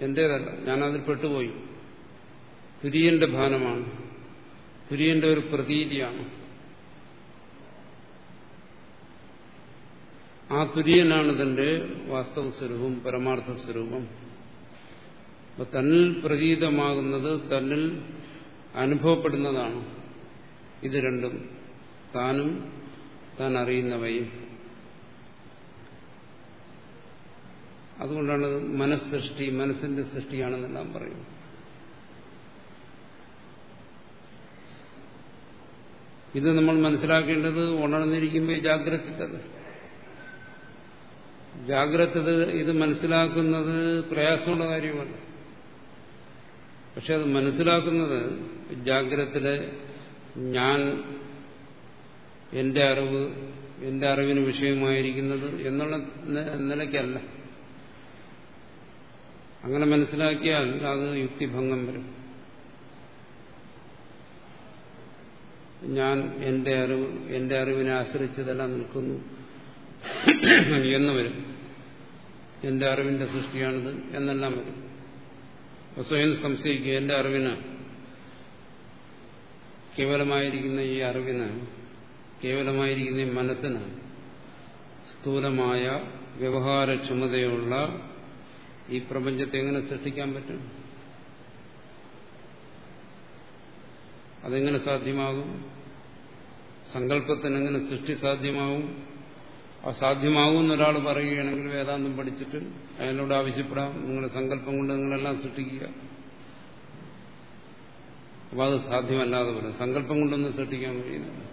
എന്റേതല്ല ഞാനതിൽ പെട്ടുപോയി. തുര്യന്റെ ഭാനമാണ്. തുര്യന്റെ ഒരു പ്രതീതിയാണ്. ആ തുര്യനാണ് തന്റെ വാസ്തവ സ്വരൂപം പരമാർത്ഥ സ്വരൂപം. അപ്പൊ തന്നിൽ പ്രതീതമാകുന്നത് തന്നിൽ അനുഭവപ്പെടുന്നതാണ്. ഇത് രണ്ടും. താനും താൻ അറിയുന്നവയും അതുകൊണ്ടാണ് മനസ്സൃഷ്ടി മനസ്സിന്റെ സൃഷ്ടിയാണെന്നെല്ലാം പറയുന്നത്. ഇത് നമ്മൾ മനസ്സിലാക്കേണ്ടത് ഉണർന്നിരിക്കുമ്പോൾ ജാഗ്രത ജാഗ്രത ഇത് മനസ്സിലാക്കുന്നത് പ്രയാസമുള്ള കാര്യമാണ്. പക്ഷെ അത് മനസ്സിലാക്കുന്നത് ജാഗ്രതത്തിലെ ഞാൻ എന്റെ അറിവ് എന്റെ അറിവിന് വിഷയമായിരിക്കുന്നത് എന്നുള്ള നിലയ്ക്കല്ല. അങ്ങനെ മനസ്സിലാക്കിയാൽ അത് യുക്തിഭംഗം വരും. ഞാൻ എന്റെ അറിവ് എന്റെ അറിവിനെ ആശ്രയിച്ചതെല്ലാം നിൽക്കുന്നു. എന്ന് വരും. എന്റെ അറിവിന്റെ സൃഷ്ടിയാണിത് എന്നെല്ലാം വരും. സ്വയം സംശയിക്കുക എന്റെ അറിവിന് കേവലമായിരിക്കുന്ന ഈ അറിവിന് കേവലമായിരിക്കുന്ന മനസ്സിന് സ്ഥൂലമായ വ്യവഹാരക്ഷമതയുള്ള ഈ പ്രപഞ്ചത്തെ എങ്ങനെ സൃഷ്ടിക്കാൻ പറ്റും? അതെങ്ങനെ സാധ്യമാകും? സങ്കല്പത്തിന് എങ്ങനെ സൃഷ്ടി സാധ്യമാവും അസാധ്യമാകും എന്നൊരാൾ പറയുകയാണെങ്കിൽ വേദാന്തം പഠിച്ചിട്ട് അയാളോട് ആവശ്യപ്പെടാം. നിങ്ങളുടെ സങ്കല്പം കൊണ്ട് നിങ്ങളെല്ലാം സൃഷ്ടിക്കുക. അപ്പൊ അത് സാധ്യമല്ലാതെ വരും. സങ്കല്പം കൊണ്ടൊന്നും സൃഷ്ടിക്കാൻ കഴിയുന്നില്ല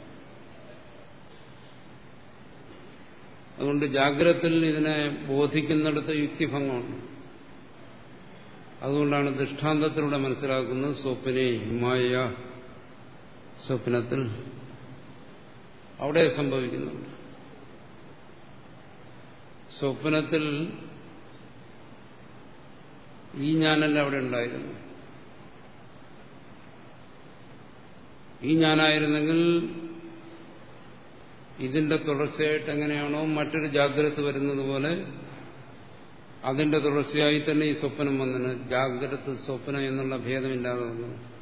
അതുകൊണ്ട് ജാഗ്രതത്തിൽ ഇതിനെ ബോധിക്കുന്നിടത്ത് യുക്തിഭംഗമുണ്ട്. അതുകൊണ്ടാണ് ദൃഷ്ടാന്തത്തിലൂടെ മനസ്സിലാക്കുന്നത് സ്വപ്നെ മായ സ്വപ്നത്തിൽ അവിടെ സംഭവിക്കുന്നുണ്ട്. സ്വപ്നത്തിൽ ഈ ഞാനല്ല അവിടെ ഉണ്ടായിരുന്നു ഈ ഞാനായിരുന്നെങ്കിൽ ഇതിന്റെ തുടർച്ചയായിട്ട് എങ്ങനെയാണോ മറ്റൊരു ജാഗ്രത വരുന്നത് പോലെ അതിന്റെ തുടർച്ചയായി തന്നെ ഈ സ്വപ്നം വന്നിന്. ജാഗ്രത സ്വപ്നം എന്നുള്ള ഭേദമില്ലാതെ വന്നു.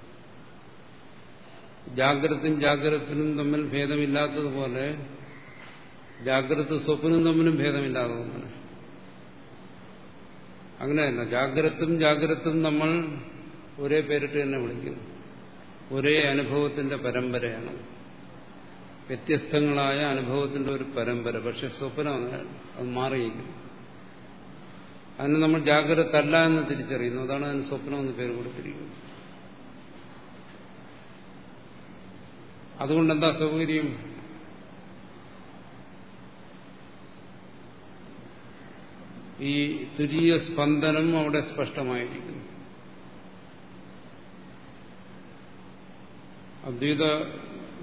ജാഗ്രതയും ജാഗ്രതത്തിനും തമ്മിൽ ഭേദമില്ലാത്തതുപോലെ ജാഗ്രത സ്വപ്നം തമ്മിലും ഭേദമില്ലാതെ വന്നു. അങ്ങനെയല്ല ജാഗ്രതും ജാഗ്രതും നമ്മൾ ഒരേ പേരിട്ട് തന്നെ വിളിക്കുന്നു ഒരേ അനുഭവത്തിന്റെ പരമ്പരയാണ്. വ്യത്യസ്തങ്ങളായ അനുഭവത്തിന്റെ ഒരു പരമ്പര. പക്ഷെ സ്വപ്നം അത് മാറിയിരിക്കുന്നു. അതിന് നമ്മൾ ജാഗ്രത അല്ല എന്ന് തിരിച്ചറിയുന്നു. അതാണ് അതിന് സ്വപ്നം എന്ന് പേര് കൊടുത്തിരിക്കുന്നത് അതുകൊണ്ട് എന്താ സൗകര്യം? ഈ തുരീയ സ്പന്ദനം അവിടെ സ്പഷ്ടമായിരിക്കുന്നു. അദ്വൈത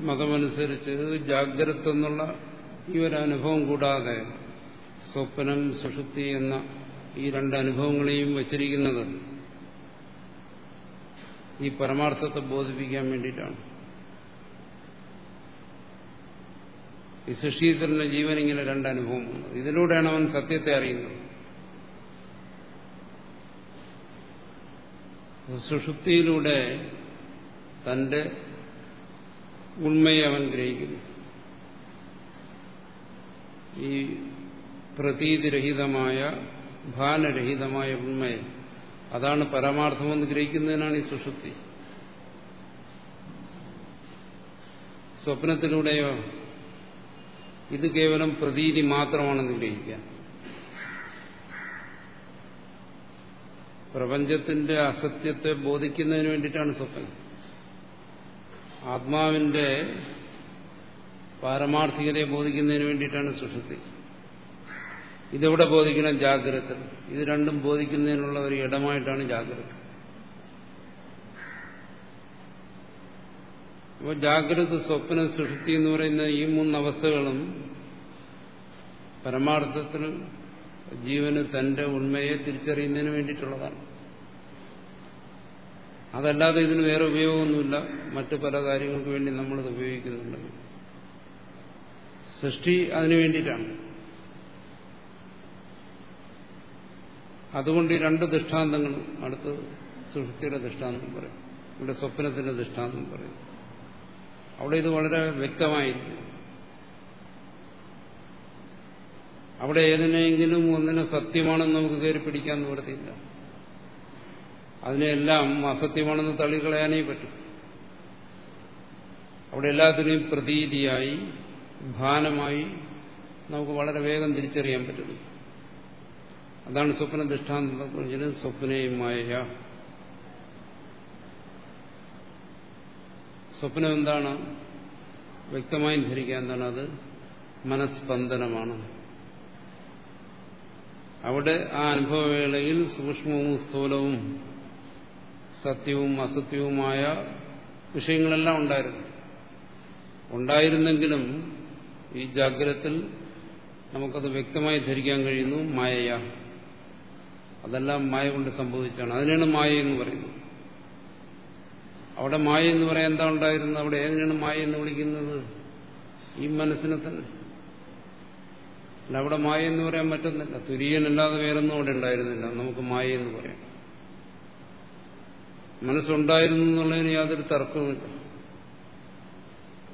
മതമനുസരിച്ച് ജാഗ്രത എന്നുള്ള ഈ ഒരു അനുഭവം കൂടാതെ സ്വപ്നം സുഷുപ്തി എന്ന ഈ രണ്ട് അനുഭവങ്ങളെയും വച്ചിരിക്കുന്നത് ഈ പരമാർത്ഥത്തെ ബോധിപ്പിക്കാൻ വേണ്ടിയിട്ടാണ്. ഈ സുഷീന്ദ്രന്റെ ജീവൻ ഇങ്ങനെ രണ്ട് ഇതിലൂടെയാണ് അവൻ സത്യത്തെ അറിയുന്നത്. സുഷുപ്തിയിലൂടെ തന്റെ ഉണ്മയെ അവൻ ഗ്രഹിക്കുന്നു. ഈ പ്രതീതിരഹിതമായ ഭാനരഹിതമായ ഉണ്മയെ. അതാണ് പരമാർത്ഥമെന്ന് ഗ്രഹിക്കുന്നതിനാണ് ഈ സുഷുപ്തി. സ്വപ്നത്തിലൂടെയോ ഇത് കേവലം പ്രതീതി മാത്രമാണെന്ന് ഗ്രഹിക്കാം പ്രപഞ്ചത്തിന്റെ അസത്യത്തെ ബോധിക്കുന്നതിന് വേണ്ടിയിട്ടാണ് സ്വപ്നം. ആത്മാവിന്റെ പാരമാർത്ഥികതയെ ബോധിക്കുന്നതിന് വേണ്ടിയിട്ടാണ് സുഷുപ്തി. ഇതെവിടെ ബോധിക്കണം? ജാഗ്രത. ഇത് രണ്ടും ബോധിക്കുന്നതിനുള്ള ഒരു ഇടമായിട്ടാണ് ജാഗ്രത. അപ്പോൾ ജാഗ്രത സ്വപ്ന സൃഷ്ടി എന്ന് പറയുന്ന ഈ മൂന്നവസ്ഥകളും പരമാർത്ഥത്തിൽ ജീവന് തന്റെ ഉണ്മയെ തിരിച്ചറിയുന്നതിന് വേണ്ടിയിട്ടുള്ളതാണ്. അതല്ലാതെ ഇതിന് വേറെ ഉപയോഗമൊന്നുമില്ല. മറ്റു പല കാര്യങ്ങൾക്ക് വേണ്ടി നമ്മളിത് ഉപയോഗിക്കുന്നുണ്ട്. സൃഷ്ടി അതിനു വേണ്ടിയിട്ടാണ്. അതുകൊണ്ട് ഈ രണ്ട് ദൃഷ്ടാന്തങ്ങൾ അടുത്ത് സുഷ്ടിയുടെ ദൃഷ്ടാന്തം പറയും. ഇവിടെ സ്വപ്നത്തിന്റെ ദൃഷ്ടാന്തം പറയും. അവിടെ ഇത് വളരെ വ്യക്തമായിരിക്കും. അവിടെ ഏതിനെങ്കിലും ഒന്നിനെ സത്യമാണെന്ന് നമുക്ക് കയറി പിടിക്കാൻ നിവർത്തിയില്ല അതിനെല്ലാം അസത്യമാണെന്ന് തള്ളിക്കളയാനേ പറ്റും. അവിടെ എല്ലാത്തിനെയും പ്രതീതിയായി ഭാനമായി നമുക്ക് വളരെ വേഗം തിരിച്ചറിയാൻ പറ്റുന്നു. അതാണ് സ്വപ്ന ദൃഷ്ടാന്തം. സ്വപ്നയും മായ സ്വപ്നം എന്താണ്? വ്യക്തമായി ധരിക്കുക എന്താണ് അത്? മനസ്സ്പന്ദനമാണ് അവിടെ ആ അനുഭവവേളയിൽ സൂക്ഷ്മവും സ്ഥൂലവും സത്യവും അസത്യവുമായ വിഷയങ്ങളെല്ലാം ഉണ്ടായിരുന്നു. ഉണ്ടായിരുന്നെങ്കിലും ഈ ജാഗ്രതത്തിൽ നമുക്കത് വ്യക്തമായി ധരിക്കാൻ കഴിയുന്നു. മായയ. അതെല്ലാം മായ കൊണ്ട് സംഭവിച്ചാണ്. അതിനാണ് മായ എന്ന് പറയുന്നത്. അവിടെ മായ എന്ന് പറയാൻ എന്താ ഉണ്ടായിരുന്നത്? അവിടെ ഏതിനാണ് മായ എന്ന് വിളിക്കുന്നത്? ഈ മനസ്സിനെ തന്നെ. അല്ല അവിടെ മായ എന്ന് പറയാൻ പറ്റുന്നില്ല. തുര്യനല്ലാതെ വേറൊന്നും അവിടെ ഉണ്ടായിരുന്നില്ല. നമുക്ക് മായ എന്ന് പറയാം. മനസ്സുണ്ടായിരുന്നു എന്നുള്ളതിന് യാതൊരു തർക്കവുമില്ല.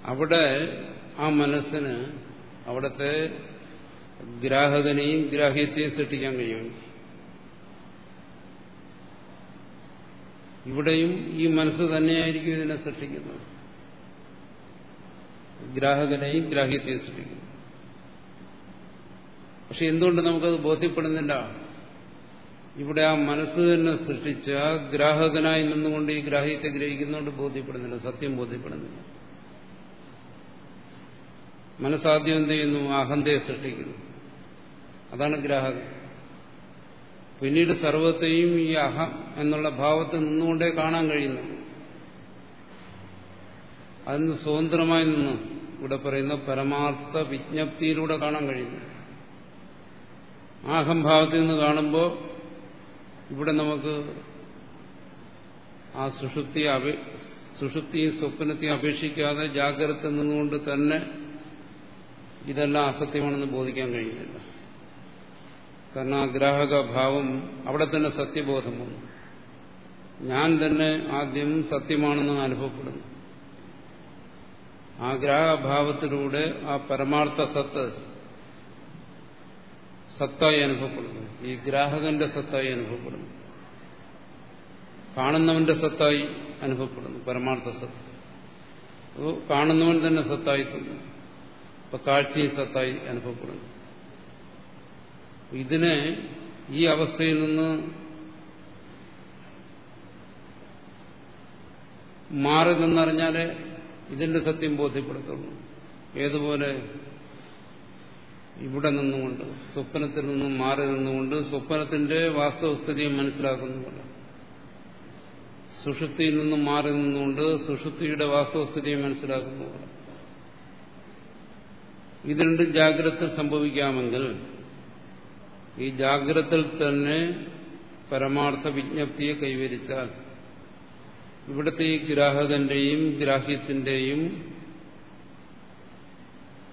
അവിടെ ആ മനസ്സിന് അവിടുത്തെ ഗ്രാഹകനെയും ഗ്രാഹ്യത്തെയും സൃഷ്ടിക്കാൻ കഴിയുമെങ്കിൽ ഇവിടെയും ഈ മനസ്സ് തന്നെയായിരിക്കും ഇതിനെ സൃഷ്ടിക്കുന്നത്. ഗ്രാഹകനെയും ഗ്രാഹ്യത്തെയും സൃഷ്ടിക്കുന്നു. പക്ഷെ എന്തുകൊണ്ട് നമുക്കത് ബോധ്യപ്പെടുന്നില്ല? ഇവിടെ ആ മനസ്സ് തന്നെ സൃഷ്ടിച്ച ഗ്രാഹകനായി നിന്നുകൊണ്ട് ഈ ഗ്രാഹ്യത്തെ ഗ്രഹിക്കുന്നതുകൊണ്ട് ബോധ്യപ്പെടുന്നില്ല. സത്യം ബോധ്യപ്പെടുന്നില്ല. മനസ്സാദ്യം എന്ത് ചെയ്യുന്നു? അഹന്തയെ സൃഷ്ടിക്കുന്നു. അതാണ് ഗ്രാഹകൻ പിന്നീട് സർവത്തെയും ഈ അഹം എന്നുള്ള ഭാവത്തിൽ നിന്നുകൊണ്ടേ കാണാൻ കഴിയുന്നു. അതിന് സ്വതന്ത്രമായി നിന്ന് ഇവിടെ പറയുന്ന പരമാർത്ഥ വിജ്ഞപ്തിയിലൂടെ കാണാൻ കഴിയുന്നു. ആഹംഭാവത്തിൽ നിന്ന് കാണുമ്പോൾ ഇവിടെ നമുക്ക് ആ സുഷുപ്തിയെ അപേ സുഷുപ്തിയും സ്വപ്നത്തെയും അപേക്ഷിക്കാതെ ജാഗ്രത നിന്നുകൊണ്ട് തന്നെ ഇതെല്ലാം അസത്യമാണെന്ന് ബോധിക്കാൻ കഴിയുന്നില്ല. കാരണം ആ ഗ്രാഹക ഭാവം അവിടെ തന്നെ സത്യബോധം വന്നു ഞാൻ തന്നെ ആദ്യം സത്യമാണെന്ന് അനുഭവപ്പെടുന്നു ആ ഗ്രാഹഭാവത്തിലൂടെ ആ പരമാർത്ഥ സത്ത് സത്തായി അനുഭവപ്പെടുന്നു. ഈ ഗ്രാഹകന്റെ സത്തായി അനുഭവപ്പെടുന്നു. കാണുന്നവന്റെ സത്തായി അനുഭവപ്പെടുന്നു പരമാർത്ഥ സത്ത്. അപ്പോൾ കാണുന്നവൻ തന്നെ സത്തായി തോന്നുന്നു. അപ്പൊ കാഴ്ചയും സത്തായി അനുഭവപ്പെടുന്നു. ഇതിനെ ഈ അവസ്ഥയിൽ നിന്ന് മാറി നിന്നറിഞ്ഞാലേ ഇതിന്റെ സത്യം ബോധ്യപ്പെടുത്തുള്ളൂ. ഏതുപോലെ ഇവിടെ നിന്നുകൊണ്ട് സ്വപ്നത്തിൽ നിന്നും മാറി നിന്നുകൊണ്ട് സ്വപ്നത്തിന്റെ വാസ്തവസ്ഥിതിയെ മനസ്സിലാക്കുന്നുണ്ട് സുഷുപ്തിയിൽ നിന്നും മാറി നിന്നുകൊണ്ട് സുഷുപ്തിയുടെ വാസ്തവസ്ഥിതിയെ മനസ്സിലാക്കുന്നുണ്ട് ഇത് രണ്ടും ജാഗ്രത സംഭവിക്കാമെങ്കിൽ ഈ ജാഗ്രത്തിൽ തന്നെ പരമാർത്ഥ വിജ്ഞപ്തിയെ കൈവരിച്ചാൽ ഇവിടുത്തെ ഈ ഗ്രാഹകന്റെയും ഗ്രാഹ്യത്തിന്റെയും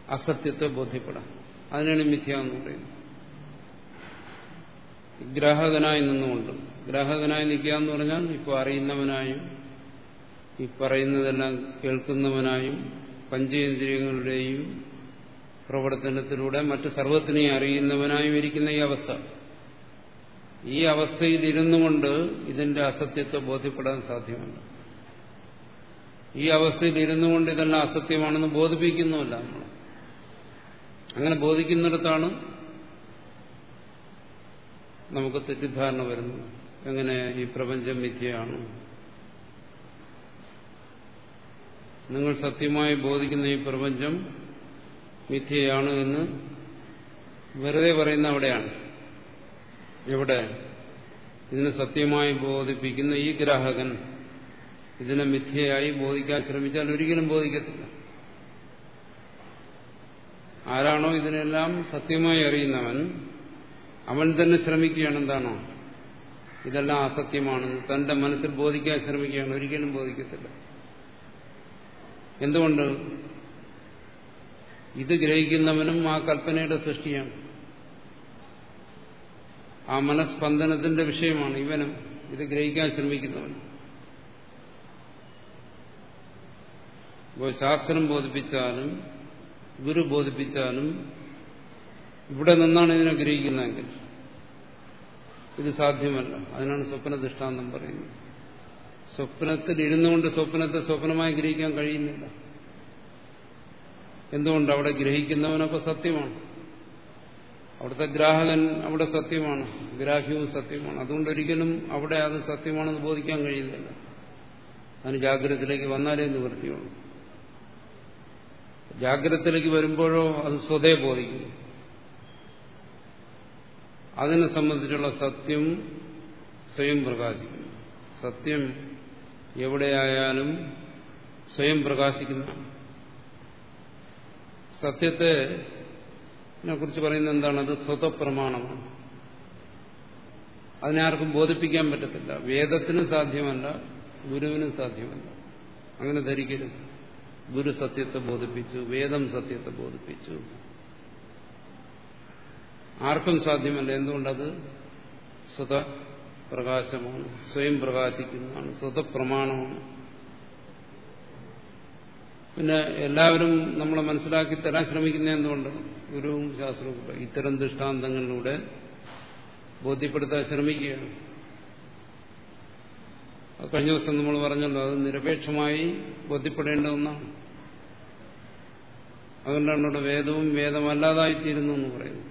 അസത്യത്തെ ബോധ്യപ്പെടാം. അതിനാണ് മിഥ്യ എന്ന് പറയുന്നത്. ഗ്രാഹകനായി നിന്നുകൊണ്ട്. ഗ്രാഹകനായി നിൽക്കുക എന്ന് പറഞ്ഞാൽ ഇപ്പോൾ അറിയുന്നവനായും ഈ പറയുന്നതെല്ലാം കേൾക്കുന്നവനായും പഞ്ചേന്ദ്രിയങ്ങളുടെയും പ്രവർത്തനത്തിലൂടെ മറ്റ് സർവത്തിനെ അറിയുന്നവനായും ഇരിക്കുന്ന ഈ അവസ്ഥ. ഈ അവസ്ഥയിൽ ഇരുന്നു കൊണ്ട് ഇതിന്റെ അസത്യത്തെ ബോധ്യപ്പെടാൻ സാധ്യമല്ല. ഈ അവസ്ഥയിൽ ഇരുന്നു കൊണ്ട് ഇതെല്ലാം അസത്യമാണെന്ന് ബോധിപ്പിക്കുന്നുമല്ല നമ്മൾ. അങ്ങനെ ബോധിക്കുന്നിടത്താണ് നമുക്ക് തെറ്റിദ്ധാരണ വരുന്നത്. എങ്ങനെ ഈ പ്രപഞ്ചം മിഥ്യയാണ്? നിങ്ങൾ സത്യമായി ബോധിക്കുന്ന ഈ പ്രപഞ്ചം മിഥ്യയാണ് എന്ന് വെറുതെ പറയുന്ന അവിടെയാണ്. എവിടെ? ഇതിനെ സത്യമായി ബോധിപ്പിക്കുന്ന ഈ ഗ്രാഹകൻ ഇതിനെ മിഥ്യയായി ബോധിക്കാൻ ശ്രമിച്ചാൽ ഒരിക്കലും ബോധിക്കത്തില്ല. ആരാണോ ഇതിനെല്ലാം സത്യമായി അറിയുന്നവൻ അവൻ തന്നെ ശ്രമിക്കുകയാണ് എന്താണോ? ഇതെല്ലാം അസത്യമാണെന്ന് തന്റെ മനസ്സിൽ ബോധിക്കാൻ ശ്രമിക്കുകയാണ്. ഒരിക്കലും ബോധിക്കത്തില്ല. എന്തുകൊണ്ട്? ഇത് ഗ്രഹിക്കുന്നവനും ആ കൽപ്പനയുടെ സൃഷ്ടിയാണ്. ആ മനസ്സ്പന്ദനത്തിന്റെ വിഷയമാണ് ഇവനും ഇത് ഗ്രഹിക്കാൻ ശ്രമിക്കുന്നവൻ ഇപ്പോൾ ശാസ്ത്രം ബോധിപ്പിച്ചാലും ഗുരു ബോധിപ്പിച്ചാലും ഇവിടെ നിന്നാണ് ഇതിനെ ഗ്രഹിക്കുന്നതെങ്കിൽ ഇത് സാധ്യമല്ല. അതിനാണ് സ്വപ്ന ദൃഷ്ടാന്തം പറയുന്നത്. സ്വപ്നത്തിൽ ഇരുന്നുകൊണ്ട് സ്വപ്നത്തെ സ്വപ്നമായി ഗ്രഹിക്കാൻ കഴിയുന്നില്ല. എന്തുകൊണ്ട് അവിടെ ഗ്രഹിക്കുന്നവനൊക്കെ സത്യമാണ്? അവിടുത്തെ ഗ്രാഹകൻ അവിടെ സത്യമാണ്. ഗ്രാഹ്യവും സത്യമാണ്. അതുകൊണ്ട് ഒരിക്കലും അവിടെ അത് സത്യമാണെന്ന് ബോധിക്കാൻ കഴിയുന്നില്ല. അതിന് ജാഗ്രതത്തിലേക്ക് വന്നാലേ നിവൃത്തിയുള്ളൂ ജാഗ്രതത്തിലേക്ക് വരുമ്പോഴോ അത് സ്വതേ ബോധിക്കുന്നു അതിനെ സംബന്ധിച്ചുള്ള സത്യം സ്വയം പ്രകാശിക്കുന്നു. സത്യം എവിടെയായാലും സ്വയം പ്രകാശിക്കുന്നതാണ്. സത്യത്തെ കുറിച്ച് പറയുന്നത് എന്താണ്? അത് സ്വതപ്രമാണമാണ്. അതിനാർക്കും ബോധിപ്പിക്കാൻ പറ്റത്തില്ല. വേദത്തിനും സാധ്യമല്ല ഗുരുവിനും സാധ്യമല്ല. അങ്ങനെ ധരിക്കരുത്. ഗുരു സത്യത്തെ ബോധിപ്പിച്ചു വേദം സത്യത്തെ ബോധിപ്പിച്ചു. ആർക്കും സാധ്യമല്ല. എന്തുകൊണ്ടത്? സ്വത പ്രകാശമാണ് സ്വയം പ്രകാശിക്കുന്നതാണ് സ്വതപ്രമാണമാണ്. പിന്നെ എല്ലാവരും നമ്മളെ മനസ്സിലാക്കി തരാൻ ശ്രമിക്കുന്ന എന്തുകൊണ്ട്? ഗുരുവും ശാസ്ത്രവും ഇത്തരം ദൃഷ്ടാന്തങ്ങളിലൂടെ ബോധ്യപ്പെടുത്താൻ ശ്രമിക്കുകയാണ്. കഴിഞ്ഞ ദിവസം നമ്മൾ പറഞ്ഞല്ലോ അത് നിരപേക്ഷമായി ബോധ്യപ്പെടേണ്ട ഒന്നാണ്. അതുകൊണ്ടാണ് ഇവിടെ വേദവും വേദമല്ലാതായിത്തീരുന്നു എന്ന് പറയുന്നു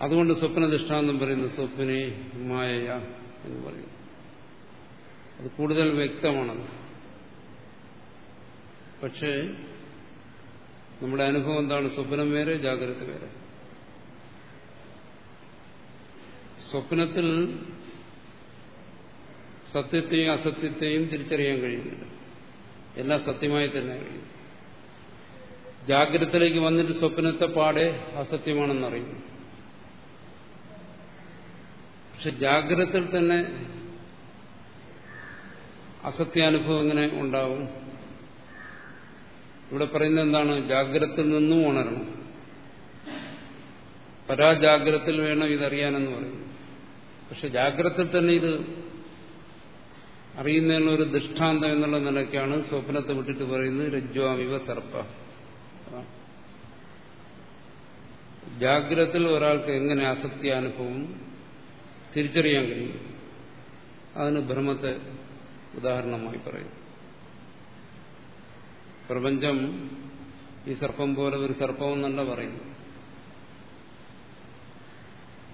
അതുകൊണ്ട് സ്വപ്ന ദൃഷ്ടാന്തം പറയുന്നു സ്വപ്നെ മായയ എന്ന് പറയുന്നു. അത് കൂടുതൽ വ്യക്തമാണത്. പക്ഷേ നമ്മുടെ അനുഭവം എന്താണ്? സ്വപ്നം വേറെ ജാഗ്രത വേറെ. സ്വപ്നത്തിൽ സത്യത്തെയും അസത്യത്തെയും തിരിച്ചറിയാൻ കഴിയുന്നില്ല. എല്ലാം സത്യമായി തന്നെ കഴിയും. ജാഗ്രതത്തിലേക്ക് വന്നിട്ട് സ്വപ്നത്തെ പാടെ അസത്യമാണെന്നറിയുന്നു പക്ഷെ ജാഗ്രതത്തിൽ തന്നെ അസത്യാനുഭവം എങ്ങനെ ഉണ്ടാവും. ഇവിടെ പറയുന്നത് എന്താണ്? ജാഗ്രത്തിൽ നിന്നും ഉണരണം. പരാജാഗ്രത്തിൽ വേണം ഇതറിയാനെന്ന് പറയുന്നു പക്ഷെ ജാഗ്രത്തിൽ തന്നെ ഇത് അറിയുന്നതിനുള്ള ഒരു ദൃഷ്ടാന്തം എന്നുള്ള നിലയ്ക്കാണ് സ്വപ്നത്തെ വിട്ടിട്ട് പറയുന്നത് രജ്വാമിവ സർപ്പ. ജാഗ്രതത്തിൽ ഒരാൾക്ക് എങ്ങനെ അസത്യാനുഭവം തിരിച്ചറിയാൻ കഴിയും? അതിന് ഭ്രമത്തെ ഉദാഹരണമായി പറയും പ്രപഞ്ചം ഈ സർപ്പം പോലെ ഒരു സർപ്പമെന്നല്ല പറയുന്നു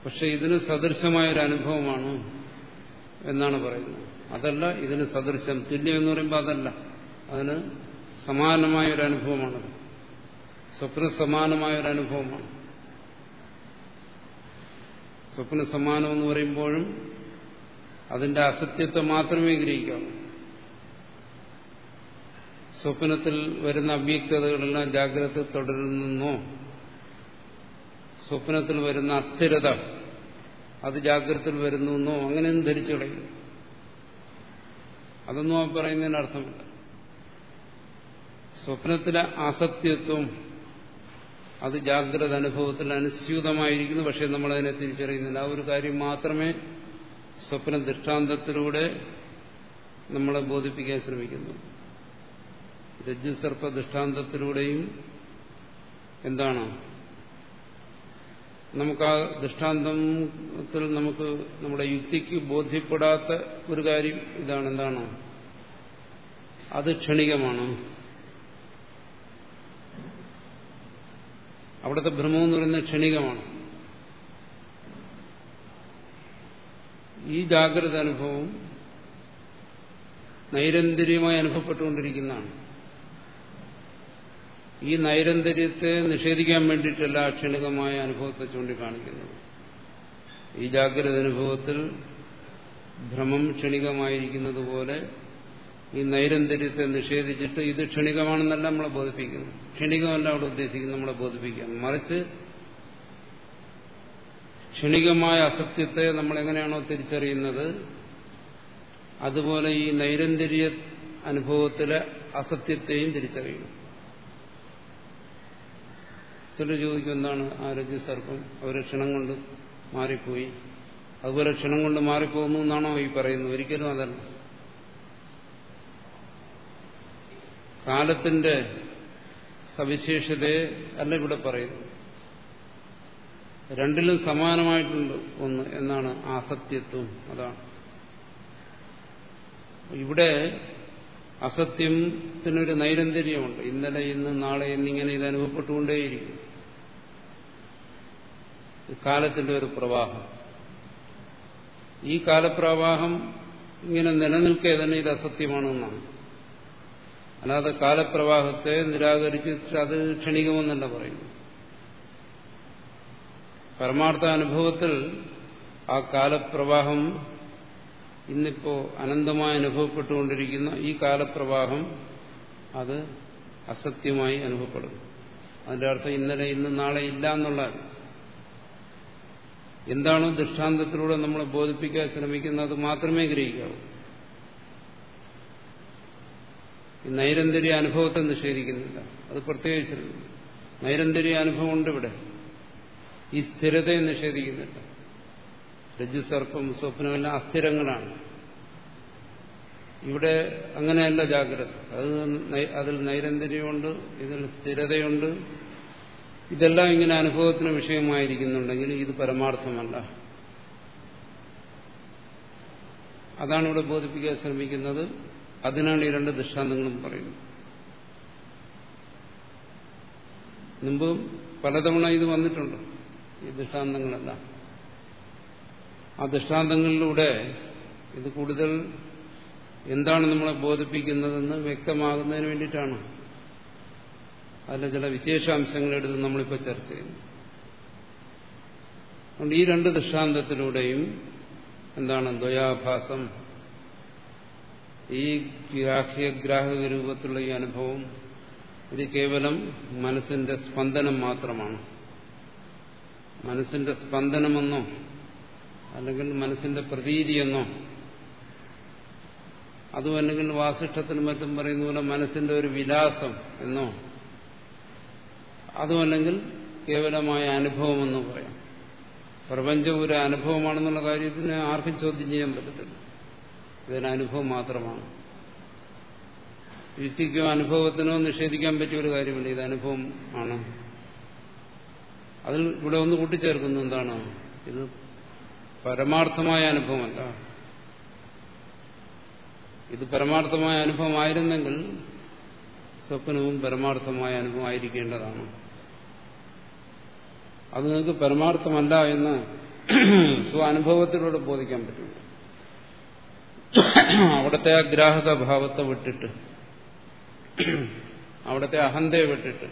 പക്ഷെ ഇതിന് സദൃശമായ ഒരു അനുഭവമാണ് എന്നാണ് പറയുന്നത്. അതല്ല ഇതിന് സദൃശം. തുല്യം എന്ന് പറയുമ്പോൾ അതല്ല. അതിന് സമാനമായ ഒരു അനുഭവമാണ് സ്വപ്ന സമാനമായ ഒരു അനുഭവമാണ് സ്വപ്ന സമാനം എന്ന് പറയുമ്പോഴും അതിന്റെ അസത്യത്തെ മാത്രമേ ഗ്രഹിക്കാവൂ. സ്വപ്നത്തിൽ വരുന്ന അവ്യക്തതകളെല്ലാം ജാഗ്രത തുടരുന്നോ. സ്വപ്നത്തിൽ വരുന്ന അസ്ഥിരത അത് ജാഗ്രതയിൽ വരുന്നു എന്നോ അങ്ങനെയൊന്നും ധരിച്ചു കളയും അതൊന്നും ആ പറയുന്നതിന് അർത്ഥമില്ല. സ്വപ്നത്തിലെ അസത്യത്വം അത് ജാഗ്രത അനുഭവത്തിൽ അനുസ്യൂതമായിരിക്കുന്നു. പക്ഷെ നമ്മളതിനെ തിരിച്ചറിയുന്നില്ല. ആ ഒരു കാര്യം മാത്രമേ സ്വപ്ന ദൃഷ്ടാന്തത്തിലൂടെ നമ്മളെ ബോധിപ്പിക്കാൻ ശ്രമിക്കുന്നു രജ്ജുസർപ്പ ദൃഷ്ടാന്തത്തിലൂടെയും എന്താണ്? നമുക്ക് ആ ദൃഷ്ടാന്തത്തിൽ നമുക്ക് നമ്മുടെ യുക്തിക്ക് ബോധ്യപ്പെടാത്ത ഒരു കാര്യം ഇതാണ്. എന്താണ്? അത് ക്ഷണികമാണ്. അവിടുത്തെ ഭ്രമം എന്ന് പറയുന്നത് ക്ഷണികമാണ്. ഈ ജാഗ്രത അനുഭവം നൈരന്തര്യമായി അനുഭവപ്പെട്ടുകൊണ്ടിരിക്കുന്നതാണ്. ഈ നൈരന്തര്യത്തെ നിഷേധിക്കാൻ വേണ്ടിയിട്ടല്ല ക്ഷണികമായ അനുഭവത്തെ ചൂണ്ടിക്കാണിക്കുന്നത്. ഈ ജാഗ്രത അനുഭവത്തിൽ ഭ്രമം ക്ഷണികമായിരിക്കുന്നത് പോലെ ഈ നൈരന്തര്യത്തെ നിഷേധിച്ചിട്ട് ഇത് ക്ഷണികമാണെന്നല്ല നമ്മളെ ബോധിപ്പിക്കുന്നു ക്ഷണികമല്ല അവിടെ ഉദ്ദേശിക്കുന്നത് നമ്മളെ ബോധിപ്പിക്കാൻ മറിച്ച് ക്ഷണികമായ അസത്യത്തെ നമ്മളെങ്ങനെയാണോ തിരിച്ചറിയുന്നത് അതുപോലെ ഈ നൈരന്തര്യ അനുഭവത്തിലെ അസത്യത്തെയും തിരിച്ചറിയണം ചിലർ ചോദിക്കും എന്താണ് ആ രജ്ജുസർപ്പം അവരെ ക്ഷണം കൊണ്ട് മാറിപ്പോയി. അതുപോലെ ക്ഷണം കൊണ്ട് മാറിപ്പോകുന്നു എന്നാണോ ഈ പറയുന്നത്? ഒരിക്കലും അതല്ല. കാലത്തിന്റെ സവിശേഷതയെ അല്ല ഇവിടെ പറയുന്നു രണ്ടിലും സമാനമായിട്ടുണ്ട് ഒന്ന് എന്നാണ് അസത്യത്വം അതാണ്. ഇവിടെ അസത്യത്തിനൊരു നൈരന്തര്യമുണ്ട്. ഇന്നലെ ഇന്ന് നാളെ എന്നിങ്ങനെ ഇത് അനുഭവപ്പെട്ടുകൊണ്ടേയിരിക്കും. കാലത്തിന്റെ ഒരു പ്രവാഹം. ഈ കാലപ്രവാഹം ഇങ്ങനെ നിലനിൽക്കേ തന്നെ ഇത് അസത്യമാണെന്നാണ്. അല്ലാതെ കാലപ്രവാഹത്തെ നിരാകരിച്ചിട്ട് അത് ക്ഷണികമെന്നല്ല പറയുന്നു. പരമാർത്ഥ അനുഭവത്തിൽ ആ കാലപ്രവാഹം ഇന്നിപ്പോ അനന്തമായി അനുഭവപ്പെട്ടുകൊണ്ടിരിക്കുന്ന ഈ കാലപ്രവാഹം അത് അസത്യമായി അനുഭവപ്പെടുന്നു. അതിന്റെ അർത്ഥം ഇന്നലെ ഇന്ന് നാളെ ഇല്ല എന്നുള്ള എന്താണോ ദൃഷ്ടാന്തത്തിലൂടെ നമ്മളെ ബോധിപ്പിക്കാൻ ശ്രമിക്കുന്നത് മാത്രമേ ഗ്രഹിക്കാവൂ. നൈരന്തര്യ അനുഭവത്തെ നിഷേധിക്കുന്നില്ല. അത് പ്രത്യേകിച്ച് നൈരന്തര്യ അനുഭവം ഉണ്ട് ഇവിടെ ഈ സ്ഥിരതയെ നിഷേധിക്കുന്നില്ല. രജ്ജു സർപ്പം സ്വപ്നമെല്ലാം അസ്ഥിരങ്ങളാണ്. ഇവിടെ അങ്ങനെയല്ല ജാഗ്രത. അത് അതിൽ നൈരന്തര്യമുണ്ട് ഇതിൽ സ്ഥിരതയുണ്ട് ഇതെല്ലാം ഇങ്ങനെ അനുഭവത്തിന് വിഷയമായിരിക്കുന്നുണ്ടെങ്കിൽ ഇത് പരമാർത്ഥമല്ല. അതാണ് ഇവിടെ ബോധിപ്പിക്കാൻ ശ്രമിക്കുന്നത്. അതിനാണ് ഈ രണ്ട് ദൃഷ്ടാന്തങ്ങളും പറയുന്നത്. മുമ്പ് പലതവണ ഇത് വന്നിട്ടുണ്ട്. ഈ ദൃഷ്ടാന്തങ്ങളെല്ലാം. ആ ദൃഷ്ടാന്തങ്ങളിലൂടെ ഇത് കൂടുതൽ എന്താണ് നമ്മളെ ബോധിപ്പിക്കുന്നതെന്ന് വ്യക്തമാകുന്നതിന് വേണ്ടിയിട്ടാണ്. അതിലെ ചില വിശേഷാംശങ്ങളെടുത്ത് നമ്മളിപ്പോൾ ചർച്ച ചെയ്യുന്നു. അതുകൊണ്ട് ഈ രണ്ട് ദൃഷ്ടാന്തത്തിലൂടെയും എന്താണ് ദ്വയാഭാസം ഈ ഗ്രാഹ്യഗ്രാഹക രൂപത്തിലുള്ള ഈ അനുഭവം ഇത് കേവലം മനസ്സിന്റെ സ്പന്ദനം മാത്രമാണ്. മനസ്സിന്റെ സ്പന്ദനമെന്നോ അല്ലെങ്കിൽ മനസ്സിന്റെ പ്രതീതിയെന്നോ അതും അല്ലെങ്കിൽ വാസിഷ്ഠത്തിനും മറ്റും പറയുന്ന പോലെ മനസ്സിന്റെ ഒരു വിലാസം എന്നോ അതുമല്ലെങ്കിൽ കേവലമായ അനുഭവമെന്നോ പറയാം. പ്രപഞ്ചം ഒരു അനുഭവമാണെന്നുള്ള കാര്യത്തിന് ആർക്കും ചോദ്യം ചെയ്യാൻ പറ്റത്തില്ല. ഇതൊരു അനുഭവം മാത്രമാണ്. യുക്തിക്കോ അനുഭവത്തിനോ നിഷേധിക്കാൻ പറ്റിയ ഒരു കാര്യമില്ല. ഇത് അനുഭവം ആണ്. അതിൽ ഇവിടെ ഒന്ന് കൂട്ടിച്ചേർക്കുന്നു എന്താണ്? ഇത് പരമാർത്ഥമായ അനുഭവമല്ല. ഇത് പരമാർത്ഥമായ അനുഭവമായിരുന്നെങ്കിൽ സ്വപ്നവും പരമാർത്ഥമായ അനുഭവം ആയിരിക്കേണ്ടതാണ്. അത് നിങ്ങൾക്ക് പരമാർത്ഥമല്ല എന്ന് സ്വാനുഭവത്തിലൂടെ ബോധിക്കാൻ പറ്റും. അവിടുത്തെ അഗ്രാഹക ഭാവത്തെ വിട്ടിട്ട് അവിടുത്തെ അഹന്തയെ വിട്ടിട്ട്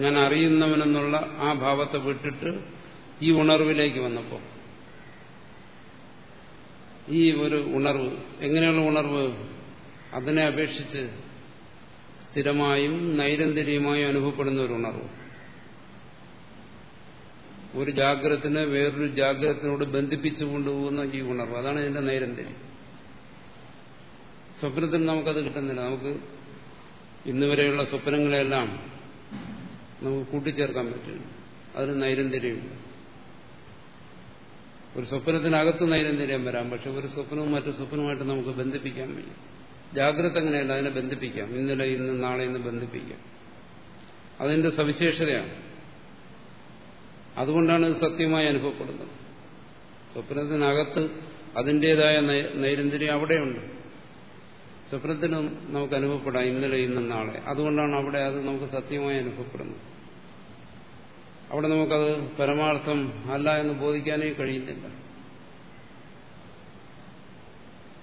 ഞാൻ അറിയുന്നവനെന്നുള്ള ആ ഭാവത്തെ വിട്ടിട്ട് ഈ ഉണർവിലേക്ക് വന്നപ്പോൾ ഈ ഒരു ഉണർവ് എങ്ങനെയുള്ള ഉണർവ്? അതിനെ അപേക്ഷിച്ച് സ്ഥിരമായും നൈരന്തര്യമായും അനുഭവപ്പെടുന്ന ഒരു ഉണർവ് ഒരു ജാഗ്രതത്തിനെ വേറൊരു ജാഗ്രതത്തിനോട് ബന്ധിപ്പിച്ചു കൊണ്ടുപോകുന്ന ഈ ഉണർവ്. അതാണ് ഇതിന്റെ നൈരന്തര്യം. സ്വപ്നത്തിൽ നമുക്കത് കിട്ടുന്നില്ല. നമുക്ക് ഇന്നുവരെയുള്ള സ്വപ്നങ്ങളെല്ലാം നമുക്ക് കൂട്ടിച്ചേർക്കാൻ പറ്റില്ല. അതിന് നൈരന്തര്യമില്ല. ഒരു സ്വപ്നത്തിനകത്ത് നൈരന്തര്യം വരാം. പക്ഷെ ഒരു സ്വപ്നവും മറ്റു സ്വപ്നവുമായിട്ട് നമുക്ക് ബന്ധിപ്പിക്കാൻ വയ്യ. ജാഗ്രത എങ്ങനെയുണ്ട്? അതിനെ ബന്ധിപ്പിക്കാം. ഇന്നലെ ഇന്ന് നാളെ ഇന്ന് ബന്ധിപ്പിക്കാം. അതിന്റെ സവിശേഷതയാണ്. അതുകൊണ്ടാണ് ഇത് സത്യമായി അനുഭവപ്പെടുന്നത്. സ്വപ്നത്തിനകത്ത് അതിന്റെതായ നൈരന്തര്യം അവിടെയുണ്ട്. സ്വപ്നത്തിനും നമുക്ക് അനുഭവപ്പെടാം ഇന്നലെ ഇന്നും നാളെ. അതുകൊണ്ടാണ് അവിടെ അത് നമുക്ക് സത്യമായി അനുഭവപ്പെടുന്നത്. അവിടെ നമുക്കത് പരമാർത്ഥം അല്ല എന്ന് ബോധിക്കാനേ കഴിയുന്നില്ല.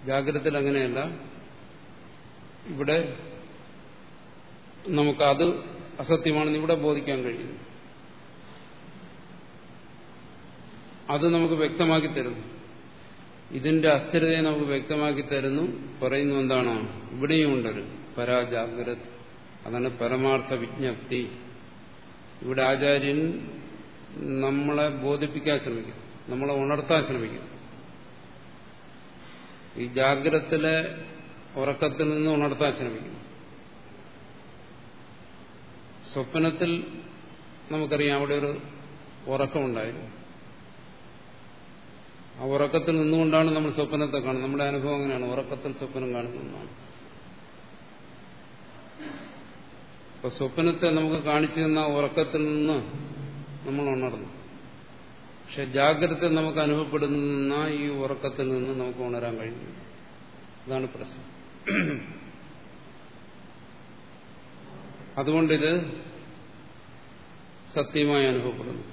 ജാഗ്രതയിൽ അങ്ങനെയല്ല. ഇവിടെ നമുക്കത് അസത്യമാണെന്ന് ഇവിടെ ബോധിക്കാൻ കഴിയും അത് നമുക്ക് വ്യക്തമാക്കി തരുന്നു. ഇതിന്റെ അസ്ഥിരതയെ നമുക്ക് വ്യക്തമാക്കി തരുന്നു. പറയുന്നു എന്താണ്? ഇവിടെയും ഉണ്ടൊരു പരാജാഗ്രത. അതാണ് പരമാർത്ഥ വിജ്ഞപ്തി. ഇവിടെ ആചാര്യൻ നമ്മളെ ബോധിപ്പിക്കാൻ ശ്രമിക്കും നമ്മളെ ഉണർത്താൻ ശ്രമിക്കും ഈ ജാഗ്രതത്തിലെ ഉറക്കത്തിൽ നിന്ന് ഉണർത്താൻ ശ്രമിക്കും സ്വപ്നത്തിൽ നമുക്കറിയാം അവിടെ ഒരു ഉറക്കമുണ്ടായിരുന്നു. ആ ഉറക്കത്തിൽ നിന്നുകൊണ്ടാണ് നമ്മൾ സ്വപ്നത്തെ കാണുന്നത്. നമ്മുടെ അനുഭവം അങ്ങനെയാണ്. ഉറക്കത്തിൽ സ്വപ്നം കാണുന്നതാണ് അപ്പൊ സ്വപ്നത്തെ നമുക്ക് കാണിച്ചു തന്ന ഉറക്കത്തിൽ നിന്ന് നമ്മൾ ഉണർന്നു. പക്ഷെ ജാഗ്രത നമുക്ക് അനുഭവപ്പെടുന്ന ഈ ഉറക്കത്തിൽ നിന്ന് നമുക്ക് ഉണരാൻ കഴിയും അതാണ് പ്രശ്നം. അതുകൊണ്ടിത് സത്യമായി അനുഭവപ്പെടുന്നു.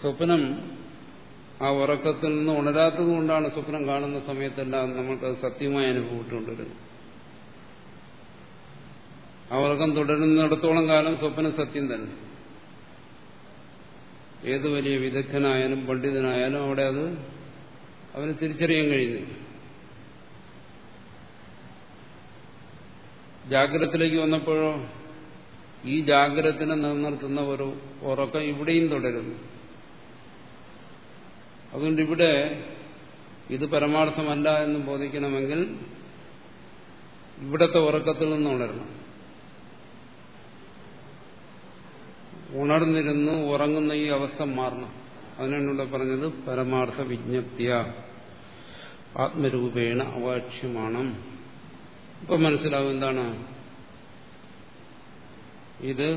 സ്വപ്നം ആ ഉറക്കത്തിൽ നിന്ന് ഉണരാത്തത് കൊണ്ടാണ് സ്വപ്നം കാണുന്ന സമയത്തെല്ലാം അത് സത്യമായി അനുഭവപ്പെട്ടുകൊണ്ടിരുന്നത്. ആ ഉറക്കം തുടരുന്നിടത്തോളം കാലം സ്വപ്നം സത്യം തന്നെ. ഏത് വലിയ വിദഗ്ധനായാലും പണ്ഡിതനായാലും അവിടെ അത് അവന് തിരിച്ചറിയാൻ കഴിയുന്നില്ല. ജാഗ്രതത്തിലേക്ക് വന്നപ്പോഴോ ഈ ജാഗ്രതത്തിനെ നിലനിർത്തുന്ന ഒരു ഉറക്കം ഇവിടെയും തുടരുന്നു. അതുകൊണ്ട് ഇവിടെ ഇത് പരമാർത്ഥമല്ല എന്ന് ബോധിക്കണമെങ്കിൽ ഇവിടത്തെ ഉറക്കത്തിൽ നിന്ന് ഉണരണം. ഉണർന്നിരുന്ന് ഉറങ്ങുന്ന ഈ അവസ്ഥ മാറണം. ഇവിടെ പറഞ്ഞത് പരമാർത്ഥ വിജ്ഞപ്തിയ. ആത്മരൂപേണ അവാക്ഷ്യമാണ് ഇപ്പൊ മനസ്സിലാവും എന്താണ്? ഇത്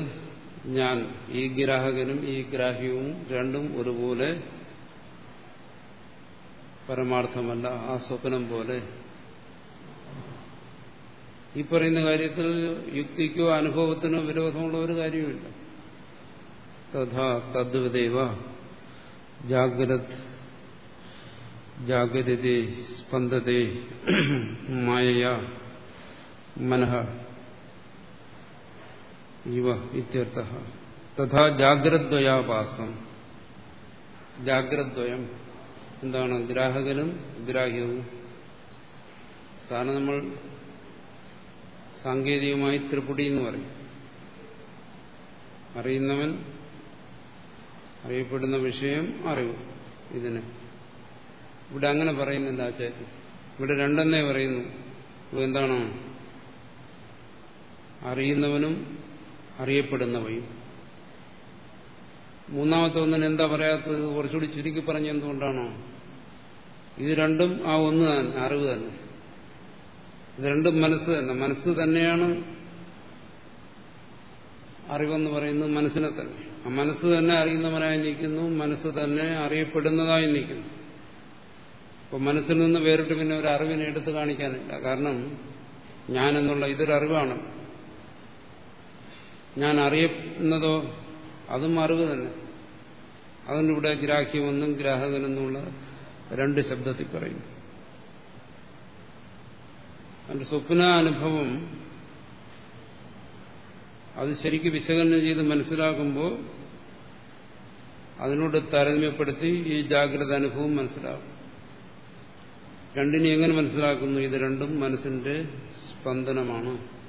ഞാൻ ഈ ഗ്രാഹകനും ഈ ഗ്രാഹ്യവും രണ്ടും ഒരുപോലെ പരമാർത്ഥമല്ല ആ സ്വപ്നം പോലെ. ഈ പറയുന്ന കാര്യത്തിൽ യുക്തിക്കോ അനുഭവത്തിനോ വിരോധമുള്ള ഒരു കാര്യവുമില്ല. തഥാ തദ്വദേവ ജാഗ്രത് ജാഗ്രതേ സ്പന്ദതേ മായയ. മനഃ ഇവ ഇത്യർത്ഥ. തഥാ ജാഗ്രദ്വയാപാസം ജാഗ്രദ്വയം. എന്താണ്? ഗ്രാഹകനും ഗ്രാഹ്യവും. സാധാരണ നമ്മൾ സാങ്കേതികമായി ത്രിപുടി എന്ന് പറയും. അറിയുന്നവൻ അറിയപ്പെടുന്ന വിഷയം അറിവ് ഇതിന്. ഇവിടെ അങ്ങനെ പറയുന്നില്ല ആചാര്യം ഇവിടെ രണ്ടെന്നേ പറയുന്നു. എന്താണ്? അറിയുന്നവനും അറിയപ്പെടുന്നവയും. മൂന്നാമത്തെ ഒന്നിന് എന്താ പറയാത്തത്? കുറച്ചുകൂടി ചുരുക്കി പറഞ്ഞ എന്തുകൊണ്ടാണോ? ഇത് രണ്ടും ആ ഒന്ന് തന്നെ അറിവ് തന്നെ. ഇത് രണ്ടും മനസ്സ് തന്നെ. മനസ്സ് തന്നെയാണ് അറിവെന്ന് പറയുന്നത് മനസ്സിനെ തന്നെ. ആ മനസ്സ് തന്നെ അറിയുന്നവനായി നിൽക്കുന്നു മനസ്സ് തന്നെ അറിയപ്പെടുന്നതായി നിൽക്കുന്നു. അപ്പൊ മനസ്സിൽ നിന്ന് വേറിട്ട് പിന്നെ ഒരു അറിവിനെ എടുത്തു കാണിക്കാനില്ല. കാരണം ഞാൻ എന്നുള്ള ഇതൊരു അറിവാണ് ഞാൻ അറിയുന്നതോ അതും അറിവ് തന്നെ. അതുകൊണ്ട് ഇവിടെ ഗ്രാഹ്യമെന്നും ഗ്രാഹകനെന്നുള്ള രണ്ട് ശബ്ദത്തിൽ പറയുന്നു. അതിന്റെ സ്വപ്ന അനുഭവം അത് ശരിക്ക് വിശകലനം ചെയ്ത് മനസ്സിലാക്കുമ്പോൾ അതിനോട് താരതമ്യപ്പെടുത്തി ഈ ജാഗ്രത അനുഭവം മനസ്സിലാകും. രണ്ടിനെ എങ്ങനെ മനസ്സിലാക്കുന്നു? ഇത് രണ്ടും മനസ്സിന്റെ സ്പന്ദനമാണ്.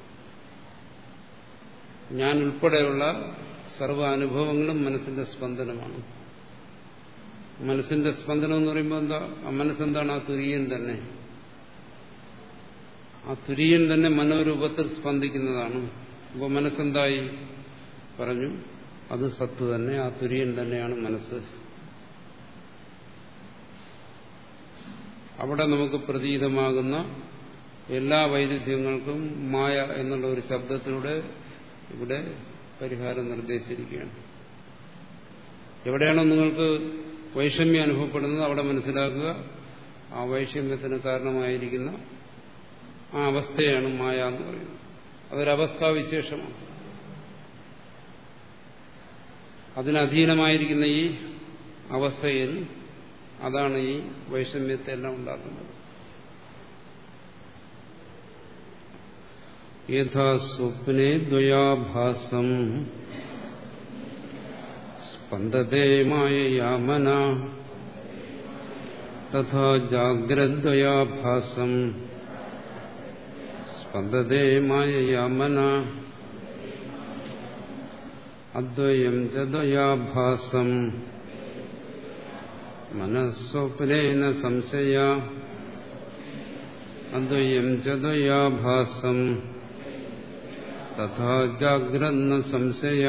ഞാൻ ഉൾപ്പെടെയുള്ള സർവ അനുഭവങ്ങളും മനസ്സിന്റെ സ്പന്ദനമാണ്. മനസ്സിന്റെ സ്പന്ദനം എന്ന് പറയുമ്പോൾ എന്താ? ആ മനസ്സെന്താണ്? ആ തുര്യൻ തന്നെ. ആ തുര്യൻ തന്നെ മനോരൂപത്തിൽ സ്പന്ദിക്കുന്നതാണ്. അപ്പോൾ മനസ്സെന്തായി? പറഞ്ഞു അത് സത്ത് തന്നെ ആ തുര്യൻ തന്നെയാണ് മനസ്സ്. അവിടെ നമുക്ക് പ്രതീതമാകുന്ന എല്ലാ വൈരുദ്ധ്യങ്ങൾക്കും മായ എന്നുള്ള ഒരു ശബ്ദത്തിലൂടെ ഇവിടെ പരിഹാരം നിർദ്ദേശിച്ചിരിക്കുകയാണ്. എവിടെയാണോ നിങ്ങൾക്ക് വൈഷമ്യം അനുഭവപ്പെടുന്നത് അവിടെ മനസ്സിലാക്കുക ആ വൈഷമ്യത്തിന് കാരണമായിരിക്കുന്ന ആ അവസ്ഥയാണ് മായ എന്ന് പറയുന്നത്. അതൊരവസ്ഥാവിശേഷമാണ് അതിനധീനമായിരിക്കുന്ന ഈ അവസ്ഥയിൽ അതാണ് ഈ വൈഷമ്യത്തെല്ലാം ഉണ്ടാക്കുന്നത്. യഥാ സ്വപ്നെ ദ്വയാഭാസം സ്പന്ദതേ മായയാമന തഥാ ജാഗ്രദ്വയാഭാസം സ്പന്ദതേ മായയാമന അദ്വയം ചയാഭാസം മനസ്വപ്നേന സംശയ അദ്വയം ചയാഭാസം തഥാ ജാഗ്രന്ന സംശയ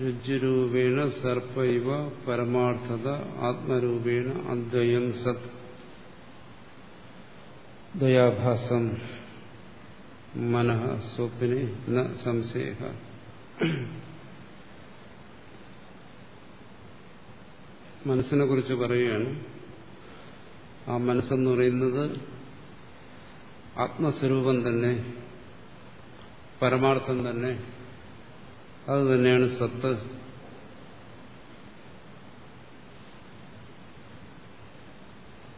രുചിരൂപേണ സർപ്പൈവ പരമാർത്ഥത ആത്മരൂപേണ അദ്വയം സത് ദ്വയാഭാസം മനഃ സ്വപ്നെ ന സംശയ മനസ്സിനെ കുറിച്ച് പറയുകയാണ്. ആ മനസ്സെന്ന് പറയുന്നത് ആത്മസ്വരൂപം തന്നെ പരമാർത്ഥം തന്നെ അത് തന്നെയാണ് സത്ത്.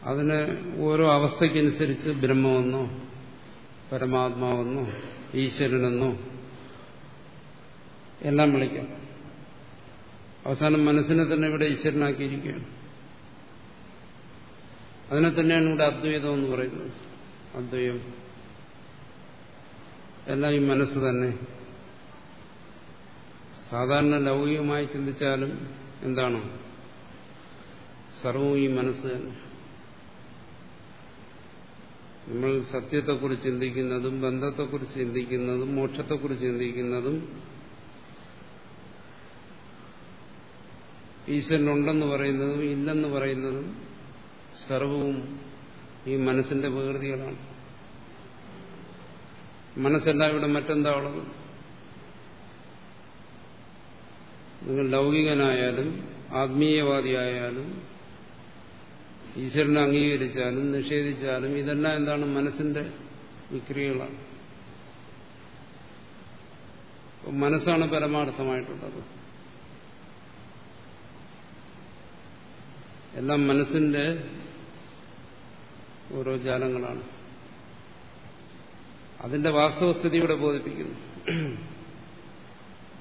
അതിന് ഓരോ അവസ്ഥയ്ക്കനുസരിച്ച് ബ്രഹ്മമെന്നോ പരമാത്മാവെന്നോ ഈശ്വരനെന്നോ. എല്ലാം വിളിക്കാം. അവസാനം മനസ്സിനെ തന്നെ ഇവിടെ ഈശ്വരനാക്കിയിരിക്കുകയാണ്. അതിനെ തന്നെയാണ് ഇവിടെ അദ്വൈതം എന്ന് പറയുന്നത്. അദ്വൈതം എല്ലാം ഈ മനസ്സ് തന്നെ. സാധാരണ ലൗകികമായി ചിന്തിച്ചാലും എന്താണ്? സർവവും ഈ മനസ്സ് തന്നെ. നമ്മൾ സത്യത്തെക്കുറിച്ച് ചിന്തിക്കുന്നതും ബന്ധത്തെക്കുറിച്ച് ചിന്തിക്കുന്നതും മോക്ഷത്തെക്കുറിച്ച് ചിന്തിക്കുന്നതും ഈശ്വരനുണ്ടെന്ന് പറയുന്നതും ഇല്ലെന്ന് പറയുന്നതും സർവവും ഈ മനസ്സിന്റെ വികൃതികളാണ്. മനസ്സെല്ലാം ഇവിടെ മറ്റെന്താ ഉള്ളത് നിങ്ങൾ ലൗകികനായാലും ആത്മീയവാദിയായാലും ഈശ്വരനെ അംഗീകരിച്ചാലും നിഷേധിച്ചാലും ഇതെല്ലാം എന്താണ് മനസ്സിന്റെ വിക്രിയകളാണ്. മനസ്സാണ് പരമാർത്ഥമായിട്ടുള്ളത്. എല്ലാം മനസ്സിന്റെ ഓരോ ജാലങ്ങളാണ്. അതിന്റെ വാസ്തവസ്ഥിതി ഇവിടെ ബോധിപ്പിക്കുന്നു.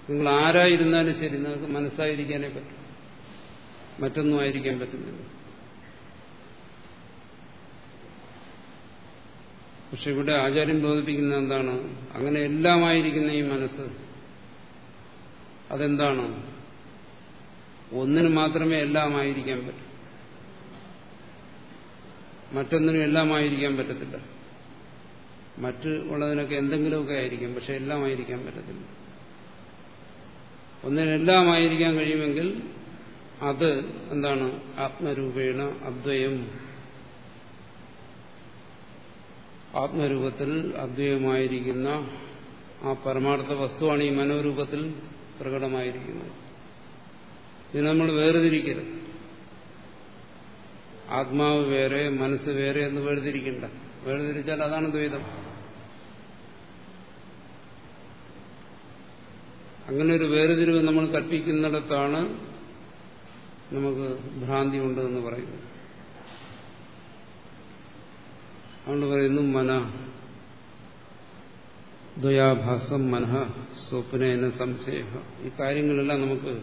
നിങ്ങൾ ആരായിരുന്നാലും ശരി നിങ്ങൾക്ക് മനസ്സായിരിക്കാനേ പറ്റും. മറ്റൊന്നും ആയിരിക്കാൻ പറ്റുന്നില്ല. പക്ഷെ ഇവിടെ ആചാര്യം ബോധിപ്പിക്കുന്ന എന്താണ്? അങ്ങനെ എല്ലാമായിരിക്കുന്ന ഈ മനസ്സ് അതെന്താണ്? ഒന്നിന് മാത്രമേ എല്ലാമായിരിക്കാൻ പറ്റൂ. മറ്റൊന്നിനും എല്ലാമായിരിക്കാൻ പറ്റത്തില്ല. മറ്റ് ഉള്ളതിനൊക്കെ എന്തെങ്കിലുമൊക്കെ ആയിരിക്കും പക്ഷെ എല്ലാമായിരിക്കാൻ പറ്റത്തില്ല. ഒന്നിനെല്ലാമായിരിക്കാൻ കഴിയുമെങ്കിൽ അത് എന്താണ്? ആത്മരൂപേണ അദ്വയം. ആത്മരൂപത്തിൽ അദ്വയമായിരിക്കുന്ന ആ പരമാർത്ഥ വസ്തുവാണ് ഈ മനോരൂപത്തിൽ പ്രകടമായിരിക്കുന്നത്. ഇത് നമ്മൾ വേർതിരിക്കരുത്. ആത്മാവ് വേറെ മനസ്സ് വേറെ എന്ന് വേർതിരിക്കണ്ട. വേർതിരിച്ചാൽ അതാണ് ദ്വൈതം. അങ്ങനെ ഒരു വേർതിരിവ് നമ്മൾ കൽപ്പിക്കുന്നിടത്താണ് നമുക്ക് ഭ്രാന്തി ഉണ്ട് എന്ന് പറയുന്നത്. അതുകൊണ്ട് പറയുന്നു മന ദ്വയാഭാസം മനഃ സ്വപ്നേന സംശയ. ഈ കാര്യങ്ങളെല്ലാം നമുക്ക്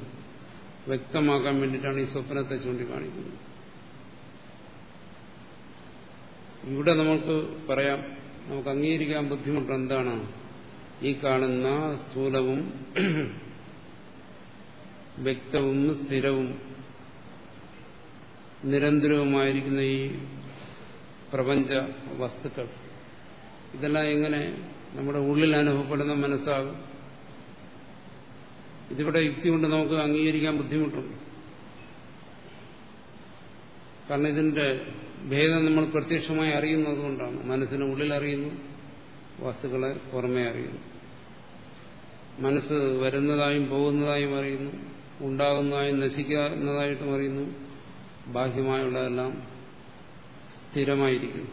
വ്യക്തമാക്കാൻ വേണ്ടിയിട്ടാണ് ഈ സ്വപ്നത്തെ ചൂണ്ടിക്കാണിക്കുന്നത്. ഇവിടെ നമുക്ക് പറയാം നമുക്ക് അംഗീകരിക്കാൻ ബുദ്ധിമുട്ട് എന്താണ്? ഈ കാണുന്ന സ്ഥൂലവും വ്യക്തവും സ്ഥിരവും നിരന്തരവുമായിരിക്കുന്ന ഈ പ്രപഞ്ച വസ്തുക്കൾ ഇതെല്ലാം എങ്ങനെ നമ്മുടെ ഉള്ളിൽ അനുഭവപ്പെടുന്ന മനസ്സാകും? ഇതിവിടെ യുക്തി കൊണ്ട് നമുക്ക് അംഗീകരിക്കാൻ ബുദ്ധിമുട്ടുണ്ട്. കാരണം ഇതിന്റെ ഭേദം നമ്മൾ പ്രത്യക്ഷമായി അറിയുന്നതുകൊണ്ടാണ് മനസ്സിന് ഉള്ളിൽ അറിയുന്നു വസ്തുക്കളെ പുറമേ അറിയുന്നു. മനസ്സ് വരുന്നതായും പോകുന്നതായും അറിയുന്നു ഉണ്ടാകുന്നതായും നശിക്കുന്നതായിട്ടും അറിയുന്നു ബാഹ്യമായുള്ളതെല്ലാം സ്ഥിരമായിരിക്കുന്നു.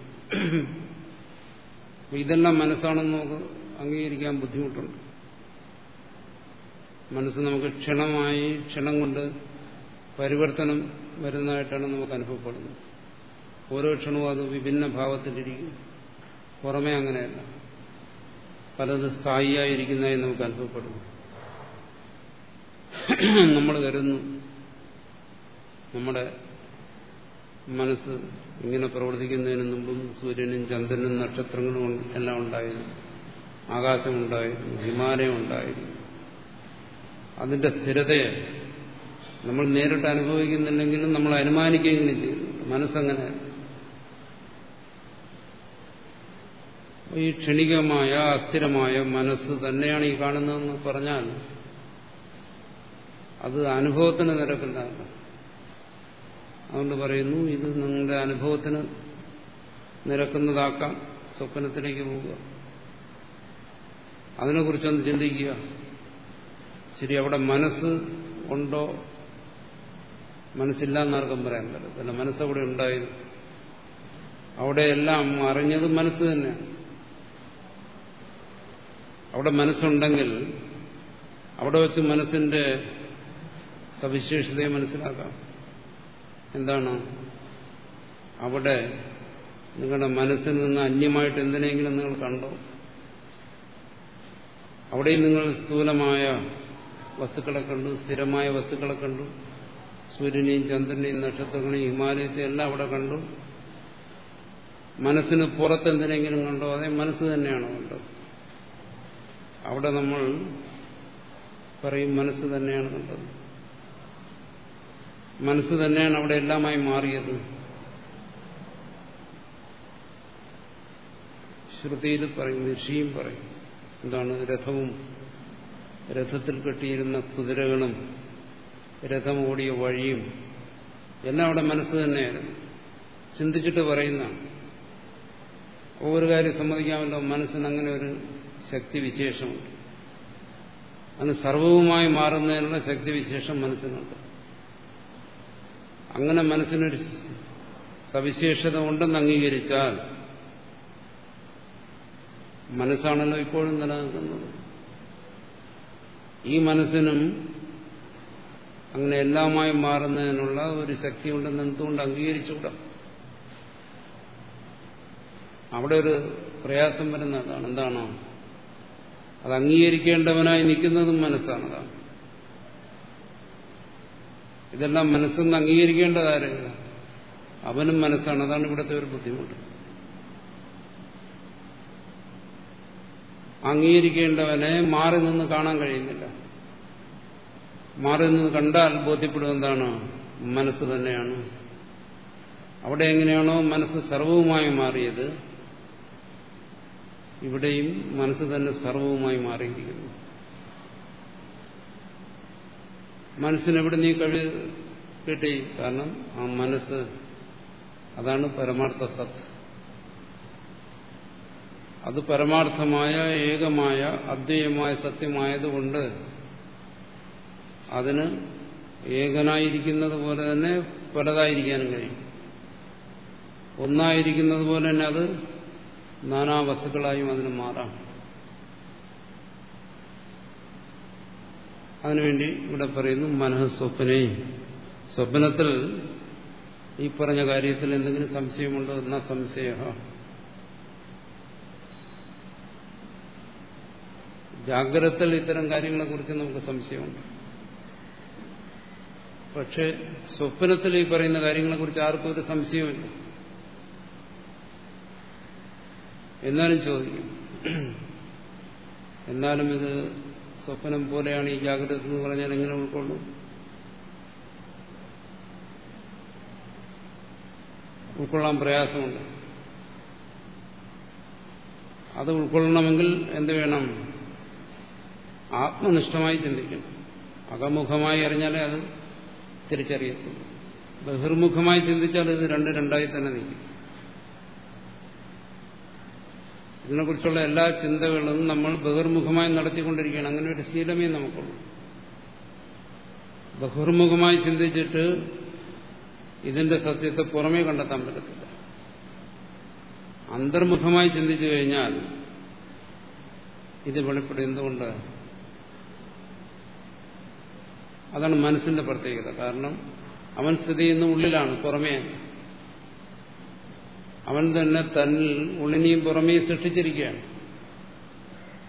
ഇതെല്ലാം മനസ്സാണെന്ന് നമുക്ക് അംഗീകരിക്കാൻ ബുദ്ധിമുട്ടുണ്ട്. മനസ്സ് നമുക്ക് ക്ഷണമായി ക്ഷണം കൊണ്ട് പരിവർത്തനം വരുന്നതായിട്ടാണ് നമുക്ക് അനുഭവപ്പെടുന്നത്. ഓരോ ക്ഷണവും അത് വിഭിന്ന ഭാവത്തിലിരിക്കും പുറമേ അങ്ങനെയല്ല. പലത് സ്ഥായിയായിരിക്കുന്നതായി നമുക്ക് അനുഭവപ്പെടുന്നു നമ്മൾ കരുതുന്നു നമ്മുടെ മനസ്സ് ഇങ്ങനെ പ്രവർത്തിക്കുന്നതിന് മുമ്പും സൂര്യനും ചന്ദ്രനും നക്ഷത്രങ്ങളും എല്ലാം ഉണ്ടായിരുന്നു. ആകാശമുണ്ടായിരുന്നു ഹിമാലയം ഉണ്ടായിരുന്നു. അതിന്റെ സ്ഥിരതയെ നമ്മൾ നേരിട്ട് അനുഭവിക്കുന്നില്ലെങ്കിലും നമ്മൾ അനുമാനിക്കുകയും ചെയ്യുന്നു. മനസ്സങ്ങനെ ഈ ക്ഷണികമായ അസ്ഥിരമായ മനസ്സ് തന്നെയാണ് ഈ കാണുന്നതെന്ന് പറഞ്ഞാൽ അത് അനുഭവത്തിന് നിരക്കുന്നതല്ല അതുകൊണ്ട് പറയുന്നു ഇത് നിങ്ങളുടെ അനുഭവത്തിന് നിരക്കുന്നതാക്കാം സ്വപ്നത്തിലേക്ക് പോവുക. അതിനെക്കുറിച്ചൊന്ന് ചിന്തിക്കുക. ശരി അവിടെ മനസ്സ് ഉണ്ടോ? മനസ്സില്ലാന്നാർക്കും പറയാൻ പറ്റത്തില്ല. മനസ്സവിടെ ഉണ്ടായിരുന്നു. അവിടെയെല്ലാം അറിഞ്ഞത് മനസ്സ് തന്നെയാണ്. അവിടെ മനസ്സുണ്ടെങ്കിൽ അവിടെ വെച്ച് മനസ്സിന്റെ സവിശേഷതയെ മനസ്സിലാക്കാം. എന്താണ്? അവിടെ നിങ്ങളുടെ മനസ്സിൽ നിന്ന് അന്യമായിട്ട് എന്തിനെങ്കിലും നിങ്ങൾ കണ്ടോ? അവിടെയും നിങ്ങൾ സ്ഥൂലമായ വസ്തുക്കളെ കണ്ടു സ്ഥിരമായ വസ്തുക്കളെ കണ്ടു. സൂര്യനെയും ചന്ദ്രനെയും നക്ഷത്രങ്ങളെയും ഹിമാലയത്തെയും എല്ലാം അവിടെ കണ്ടു. മനസ്സിന് പുറത്തെന്തിനെങ്കിലും കണ്ടോ? അതേ മനസ്സ് തന്നെയാണോ കണ്ടത്? അവിടെ നമ്മൾ പറയും മനസ്സ് തന്നെയാണ് കണ്ടത് മനസ്സ് തന്നെയാണ് അവിടെ എല്ലാമായി മാറിയത്. ശ്രുതിയിൽ പറയും ഋഷിയും പറയും. എന്താണ് രഥവും? രഥത്തിൽ കെട്ടിയിരുന്ന കുതിരകളും രഥം ഓടിയ വഴിയും എല്ലാം അവിടെ മനസ്സ് തന്നെയായിരുന്നു. ചിന്തിച്ചിട്ട് പറയുന്ന ഒരു കാര്യം സമ്മതിക്കാമല്ലോ മനസ്സിന് അങ്ങനെ ഒരു ശക്തിവിശേഷമുണ്ട് അത് സർവവുമായി മാറുന്നതിനുള്ള ശക്തിവിശേഷം മനസ്സിനുണ്ട്. അങ്ങനെ മനസ്സിനൊരു സവിശേഷത ഉണ്ടെന്ന് അംഗീകരിച്ചാൽ മനസ്സാണല്ലോ ഇപ്പോഴും നിലനിൽക്കുന്നത്. ഈ മനസ്സിനും അങ്ങനെ എല്ലാമായി മാറുന്നതിനുള്ള ഒരു ശക്തി ഉണ്ടെന്ന് എന്തുകൊണ്ട് അംഗീകരിച്ചുകൂടാ? അവിടെ ഒരു പ്രയാസം വരുന്നതാണ് എന്താണോ? അത് അംഗീകരിക്കേണ്ടവനായി നിൽക്കുന്നതും മനസ്സാണതാണ്. ഇതെല്ലാം മനസ്സെന്ന് അംഗീകരിക്കേണ്ടതാരല്ല അവനും മനസ്സാണ്. അതാണ് ഇവിടുത്തെ ഒരു ബുദ്ധിമുട്ട്. അംഗീകരിക്കേണ്ടവനെ മാറി നിന്ന് കാണാൻ കഴിയുന്നില്ല. മാറി നിന്ന് കണ്ടാൽ ബോധ്യപ്പെടും എന്താണ് മനസ്സ് തന്നെയാണ്. അവിടെ എങ്ങനെയാണോ മനസ്സ് സർവവുമായി മാറിയത്. ഇവിടെയും മനസ്സ് തന്നെ സർവവുമായി മാറിയിരിക്കുന്നു. മനസ്സിനെവിടെ നീ കഴി കിട്ടി? കാരണം ആ മനസ്സ് അതാണ് പരമാർത്ഥ സത്ത് അത് പരമാർത്ഥമായ ഏകമായ അദ്വൈയമായ സത്യമായതുകൊണ്ട് അതിന് ഏകനായിരിക്കുന്നത് പോലെ തന്നെ പലതായിരിക്കാനും കഴിയും. ഒന്നായിരിക്കുന്നത് പോലെ തന്നെ അത് നാനാ വസ്തുക്കളായും അതിന് മാറാം. അതിനുവേണ്ടി ഇവിടെ പറയുന്നു മനഃ സ്വപ്നെ. സ്വപ്നത്തിൽ ഈ പറഞ്ഞ കാര്യത്തിൽ എന്തെങ്കിലും സംശയമുണ്ടോ? എന്നാ സംശയ ജാഗ്രതത്തിൽ ഇത്തരം കാര്യങ്ങളെക്കുറിച്ച് നമുക്ക് സംശയമുണ്ട്. പക്ഷെ സ്വപ്നത്തിൽ ഈ പറയുന്ന കാര്യങ്ങളെക്കുറിച്ച് ആർക്കും ഒരു സംശയമില്ല എന്നാലും ചോദിക്കും. എന്നാലും ഇത് സ്വപ്നം പോലെയാണ് ഈ ജാഗ്രത എന്ന് പറഞ്ഞാൽ എങ്ങനെ ഉൾക്കൊള്ളും? ഉൾക്കൊള്ളാൻ പ്രയാസമുണ്ട്. അത് ഉൾക്കൊള്ളണമെങ്കിൽ എന്ത് വേണം? ആത്മനിഷ്ഠമായി ചിന്തിക്കണം. അകമുഖമായി അറിഞ്ഞാലേ അത് തിരിച്ചറിയത്തുള്ളൂ. ബഹിർമുഖമായി ചിന്തിച്ചാൽ ഇത് രണ്ട് രണ്ടായി തന്നെ നിൽക്കും. ഇതിനെക്കുറിച്ചുള്ള എല്ലാ ചിന്തകളും നമ്മൾ ബഹിർമുഖമായി നടത്തിക്കൊണ്ടിരിക്കുകയാണ്. അങ്ങനെ ഒരു ശീലമേ നമുക്കുള്ളൂ. ബഹിർമുഖമായി ചിന്തിച്ചിട്ട് ഇതിന്റെ സത്യത്തെ പുറമേ കണ്ടെത്താൻ പറ്റത്തില്ല. അന്തർമുഖമായി ചിന്തിച്ചു കഴിഞ്ഞാൽ ഇത് വെളിപ്പെടും. എന്തുകൊണ്ട്? അതാണ് മനസ്സിന്റെ പ്രത്യേകത. കാരണം അവൻ സ്ഥിതി ചെയ്യുന്ന ഉള്ളിലാണ് പുറമേ. അവൻ തന്നെ തന്നിൽ ഉള്ളിനെയും പുറമേയും സൃഷ്ടിച്ചിരിക്കുകയാണ്.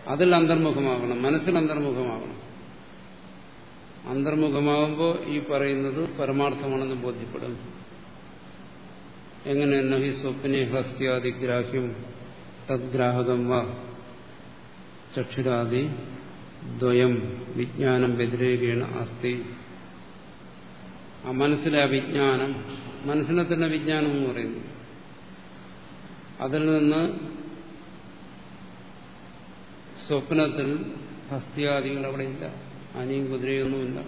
അതിൽ അന്തർമുഖമാകണം മനസ്സിൽ അന്തർമുഖമാകണം അന്തർമുഖമാകുമ്പോൾ ഈ പറയുന്നത് പരമാർത്ഥമാണെന്ന് ബോധ്യപ്പെടും എങ്ങനെ നഹി സ്വപ്നെ ഹസ്ത്യാദിഗ്രാഹ്യം തദ്ഗ്രാഹകം വ. ചക്ഷുരാദി ദ്വയം വിജ്ഞാനം വ്യതിരേകേണ അസ്ഥി ആ മനസ്സിലെ ആ വിജ്ഞാനം മനസ്സിനെ തന്നെ വിജ്ഞാനം എന്ന് പറയുന്നു. അതിൽ നിന്ന് സ്വപ്നത്തിൽ ഹസ്തിയാദികൾ അവിടെയില്ല അനിയും കുതിരയൊന്നുമില്ല.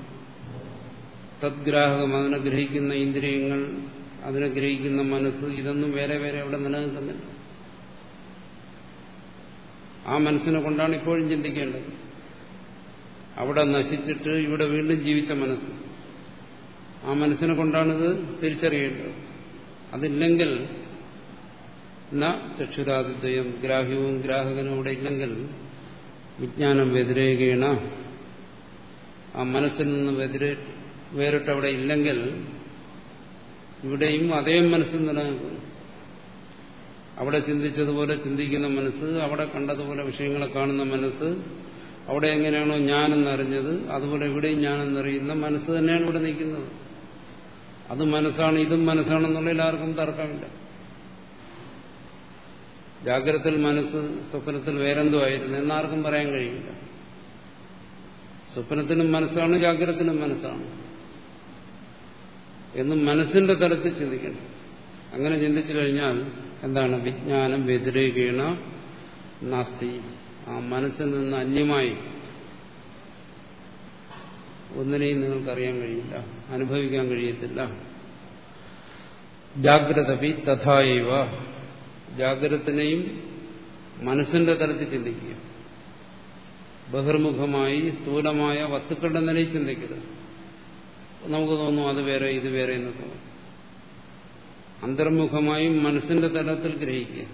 തദ്ഗ്രാഹകം അതിനെ ഗ്രഹിക്കുന്ന ഇന്ദ്രിയങ്ങൾ അതിനെ ഗ്രഹിക്കുന്ന മനസ്സ് ഇതൊന്നും വേറെ വേറെ അവിടെ നിലനിൽക്കുന്നില്ല. ആ മനസ്സിനെ കൊണ്ടാണ് ഇപ്പോഴും ചിന്തിക്കേണ്ടത്. അവിടെ നശിച്ചിട്ട് ഇവിടെ വീണ്ടും ജീവിച്ച മനസ്സ്. ആ മനസ്സിനെ കൊണ്ടാണിത് തിരിച്ചറിയേണ്ടത്. അതില്ലെങ്കിൽ ചക്ഷുരാതിദ്വയം ഗ്രാഹ്യവും ഗ്രാഹകനും അവിടെ ഇല്ലെങ്കിൽ വിജ്ഞാനം വ്യതിരേകേണ. ആ മനസ്സിൽ നിന്ന് വ്യതിരേ വേറിട്ടവിടെ ഇല്ലെങ്കിൽ ഇവിടെയും അതേ മനസ്സിൽ നിലനിൽക്കുന്നു. അവിടെ ചിന്തിച്ചതുപോലെ ചിന്തിക്കുന്ന മനസ്സ് അവിടെ കണ്ടതുപോലെ വിഷയങ്ങളെ കാണുന്ന മനസ്സ് അവിടെ എങ്ങനെയാണോ ഞാനെന്നറിഞ്ഞത് അതുപോലെ ഇവിടെയും ഞാനെന്നറിയുന്ന മനസ്സ് തന്നെയാണ് ഇവിടെ നിൽക്കുന്നത്. അത് മനസ്സാണ് ഇതും മനസ്സാണെന്നുള്ളതിൽ ആർക്കും തർക്കമില്ല. ജാഗ്രതത്തിൽ മനസ്സ് സ്വപ്നത്തിൽ വേറെന്തോ ആയിരുന്നു. എന്നാർക്കും പറയാൻ കഴിയില്ല. സ്വപ്നത്തിനും മനസ്സാണ് ജാഗ്രതത്തിനും മനസ്സാണ്. എന്നും മനസ്സിന്റെ തലത്തിൽ ചിന്തിക്കണം. അങ്ങനെ ചിന്തിച്ചു കഴിഞ്ഞാൽ എന്താണ്? വിജ്ഞാനം വ്യതിരേകീണ നാസ്തി. ആ മനസ്സിൽ നിന്ന് അന്യമായി ഒന്നിനെയും നിങ്ങൾക്കറിയാൻ കഴിയില്ല അനുഭവിക്കാൻ കഴിയത്തില്ല. ജാഗ്രതപി തഥായവ ജാഗ്രതത്തിനെയും മനസ്സിന്റെ തലത്തിൽ ചിന്തിക്കുക. ബഹിർമുഖമായി സ്ഥൂലമായ വസ്തുക്കളുടെ നിലയിൽ ചിന്തിക്കരുത്. നമുക്ക് തോന്നും അത് വേറെ ഇത് വേറെ എന്ന് തോന്നും. അന്തർമുഖമായും മനസ്സിന്റെ തലത്തിൽ ഗ്രഹിക്കുക.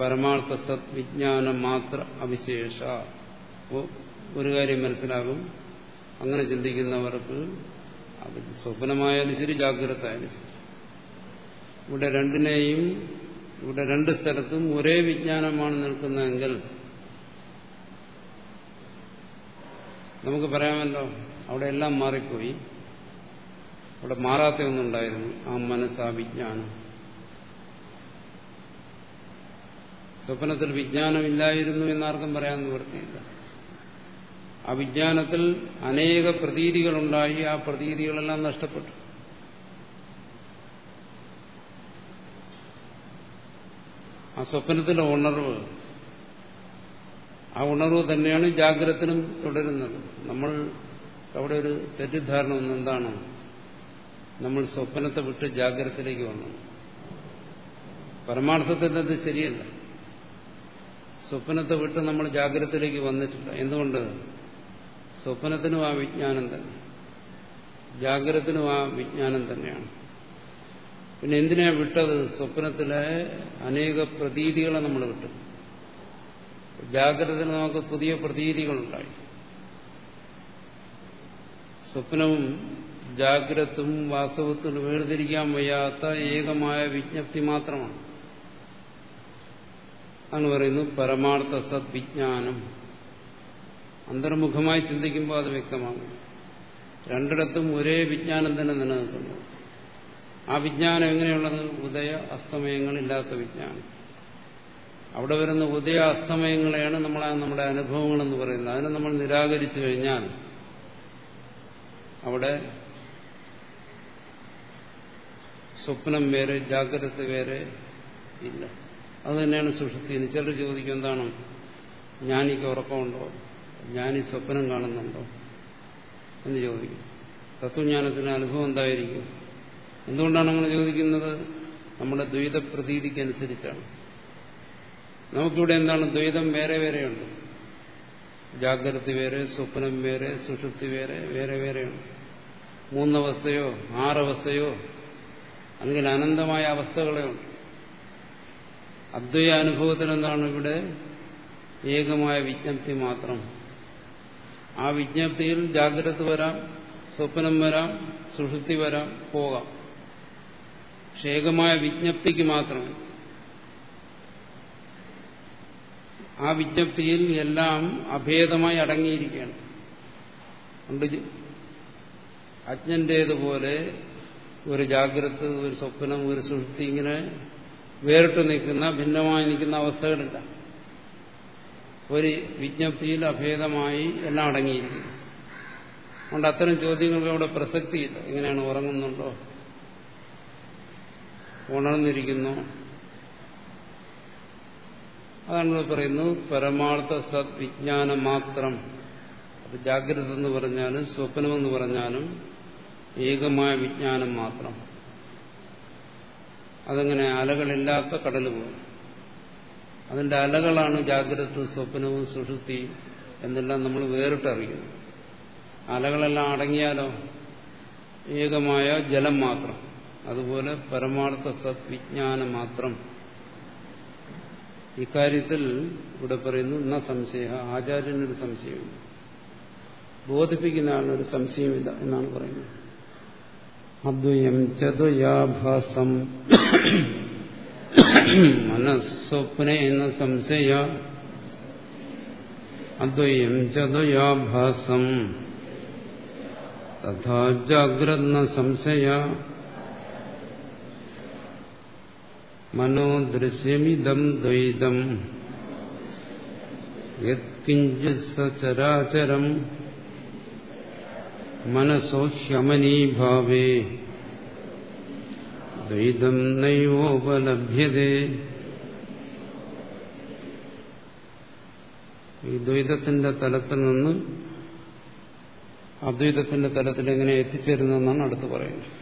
പരമാർത്ഥ സത് വിജ്ഞാനം മാത്ര അവിശേഷ. ഒരു കാര്യം മനസ്സിലാകും. അങ്ങനെ ചിന്തിക്കുന്നവർക്ക് സ്വപ്നമായാലും ശരി ജാഗ്രത ആയാലും ശരി. ഇവിടെ രണ്ടിനെയും ഇവിടെ രണ്ട് സ്ഥലത്തും ഒരേ വിജ്ഞാനമാണ് നിൽക്കുന്നതെങ്കിൽ നമുക്ക് പറയാമല്ലോ അവിടെ എല്ലാം മാറിപ്പോയി. അവിടെ മാറാത്ത ഒന്നുണ്ടായിരുന്നു ആ മനസ്സ് ആ വിജ്ഞാനം. സ്വപ്നത്തിൽ വിജ്ഞാനമില്ലായിരുന്നു എന്നാർക്കും പറയാൻ നിവൃത്തിയില്ല ആ വിജ്ഞാനത്തിൽ അനേക പ്രതീതികളുണ്ടായി ആ പ്രതീതികളെല്ലാം നഷ്ടപ്പെട്ടു. ആ സ്വപ്നത്തിന്റെ ഉണർവ്. ആ ഉണർവ് തന്നെയാണ് ജാഗ്രതത്തിനും തുടരുന്നത്. നമ്മൾ അവിടെ ഒരു തെറ്റിദ്ധാരണ ഒന്ന് എന്താണ്? നമ്മൾ സ്വപ്നത്തെ വിട്ട് ജാഗ്രതത്തിലേക്ക് വന്നു. പരമാർത്ഥത്തിൽ അത് ശരിയല്ല. സ്വപ്നത്തെ വിട്ട് നമ്മൾ ജാഗ്രതത്തിലേക്ക് വന്നിട്ടില്ല. എന്തുകൊണ്ട്? സ്വപ്നത്തിനും ആ വിജ്ഞാനം തന്നെ. ജാഗ്രതത്തിനും ആ വിജ്ഞാനം തന്നെയാണ്. പിന്നെ എന്തിനാ വിട്ടത്? സ്വപ്നത്തിലെ അനേക പ്രതീതികളെ നമ്മൾ വിട്ടു. ജാഗ്രതയിൽ നമുക്ക് പുതിയ പ്രതീതികളുണ്ടായി. സ്വപ്നവും ജാഗ്രതും വാസ്തവത്തിൽ വേർതിരിക്കാൻ വയ്യാത്ത ഏകമായ വിജ്ഞപ്തി മാത്രമാണ്. അന്ന് പറയുന്നു പരമാർത്ഥ സദ്വിജ്ഞാനം. അന്തർമുഖമായി ചിന്തിക്കുമ്പോൾ അത് വ്യക്തമാകും രണ്ടിടത്തും ഒരേ വിജ്ഞാനം തന്നെ നിലനിൽക്കുന്നു. ആ വിജ്ഞാനം എങ്ങനെയുള്ളത്? ഉദയ അസ്തമയങ്ങളില്ലാത്ത വിജ്ഞാനം. അവിടെ വരുന്ന ഉദയ അസ്തമയങ്ങളെയാണ് നമ്മൾ നമ്മുടെ അനുഭവങ്ങളെന്ന് പറയുന്നത്. അതിനെ നമ്മൾ നിരാകരിച്ചു കഴിഞ്ഞാൽ അവിടെ സ്വപ്നം വേറെ ജാഗ്രത വേറെ ഇല്ല. അത് തന്നെയാണ് ചിലർ ചോദിക്കും എന്താണ്? ജ്ഞാനിക്ക് ഉറക്കമുണ്ടോ? ജ്ഞാനി സ്വപ്നം കാണുന്നുണ്ടോ? എന്ന് ചോദിക്കും. തത്വജ്ഞാനത്തിന് അനുഭവം എന്തായിരിക്കും? എന്തുകൊണ്ടാണ് നമ്മൾ ചോദിക്കുന്നത്? നമ്മുടെ ദ്വൈത പ്രതീതിക്കനുസരിച്ചാണ് നമുക്കിവിടെ എന്താണ് ദ്വൈതം വേറെ വേറെയുണ്ട്. ജാഗ്രത വേറെ സ്വപ്നം വേറെ സുഷുപ്തി വേറെ വേറെ വേറെയുണ്ട്. മൂന്നവസ്ഥയോ ആറവസ്ഥയോ അല്ലെങ്കിൽ അനന്തമായ അവസ്ഥകളെ ഉണ്ട്. അനുഭവത്തിൽ എന്താണ് ഇവിടെ ഏകമായ വിജ്ഞപ്തി മാത്രം? ആ വിജ്ഞപ്തിയിൽ ജാഗ്രത വരാം സ്വപ്നം വരാം സുഷുപ്തി വരാം പോകാം. പക്ഷെ ഏകമായ വിജ്ഞപ്തിക്ക് മാത്രമേ ആ വിജ്ഞപ്തിയിൽ എല്ലാം അഭേദമായി അടങ്ങിയിരിക്കുകയാണ്. അജ്ഞന്റേതുപോലെ ഒരു ജാഗ്രത ഒരു സ്വപ്നം ഒരു സുഷുപ്തി ഇങ്ങനെ വേറിട്ട് നിൽക്കുന്ന ഭിന്നമായി നിൽക്കുന്ന അവസ്ഥകളില്ല. ഒരു വിജ്ഞപ്തിയിൽ അഭേദമായി എല്ലാം അടങ്ങിയിരിക്കുന്നു. അതുകൊണ്ട് അത്തരം ചോദ്യങ്ങൾക്ക് അവിടെ പ്രസക്തിയില്ല. എങ്ങനെയാണ് ഉറങ്ങുന്നുണ്ടോ? ഉണർന്നിരിക്കുന്നു. അതാണ് പറയുന്നു പറയുന്നത് പരമാർത്ഥ സദ്വിജ്ഞാനം മാത്രം. അത് ജാഗ്രത എന്ന് പറഞ്ഞാലും സ്വപ്നമെന്ന് പറഞ്ഞാലും ഏകമായ വിജ്ഞാനം മാത്രം. അതങ്ങനെ അലകളില്ലാത്ത കടൽ പോലെ. അതിന്റെ അലകളാണ് ജാഗ്രത സ്വപ്നവും സുഷുതി എന്നെല്ലാം നമ്മൾ വേറിട്ടറിയുന്നു. അലകളെല്ലാം അടങ്ങിയാലോ? ഏകമായ ജലം മാത്രം. അതുപോലെ പരമാർത്ഥ സദ്വിജ്ഞാനം മാത്രം. ഇക്കാര്യത്തിൽ ഇവിടെ പറയുന്നു ന സംശയ ആചാര്യനൊരു സംശയമില്ല ബോധിപ്പിക്കുന്ന ആളിനൊരു സംശയമില്ല എന്നാണ് പറയുന്നത്. അദ്വയം ചതുയാഭാസം മനസ്വപ്നെ എന്ന സംശയ. അദ്വയം ചതുയാഭാസം തഥാ ജാഗ്രത സംശയ. മനോദൃശ്യമിതം ദ്വൈതം. യത്കിഞ്ചിത് സചരാചരം മനസോ ഹ്യമനീഭാവേ ദ്വൈതം നൈവോപലഭ്യതേ. ഈ ദ്വൈതത്തിന്റെ തലത്തിൽ നിന്ന് അദ്വൈതത്തിന്റെ തലത്തിൽ എങ്ങനെ എത്തിച്ചേരുന്നെന്നാണ് അടുത്ത് പറയുന്നത്.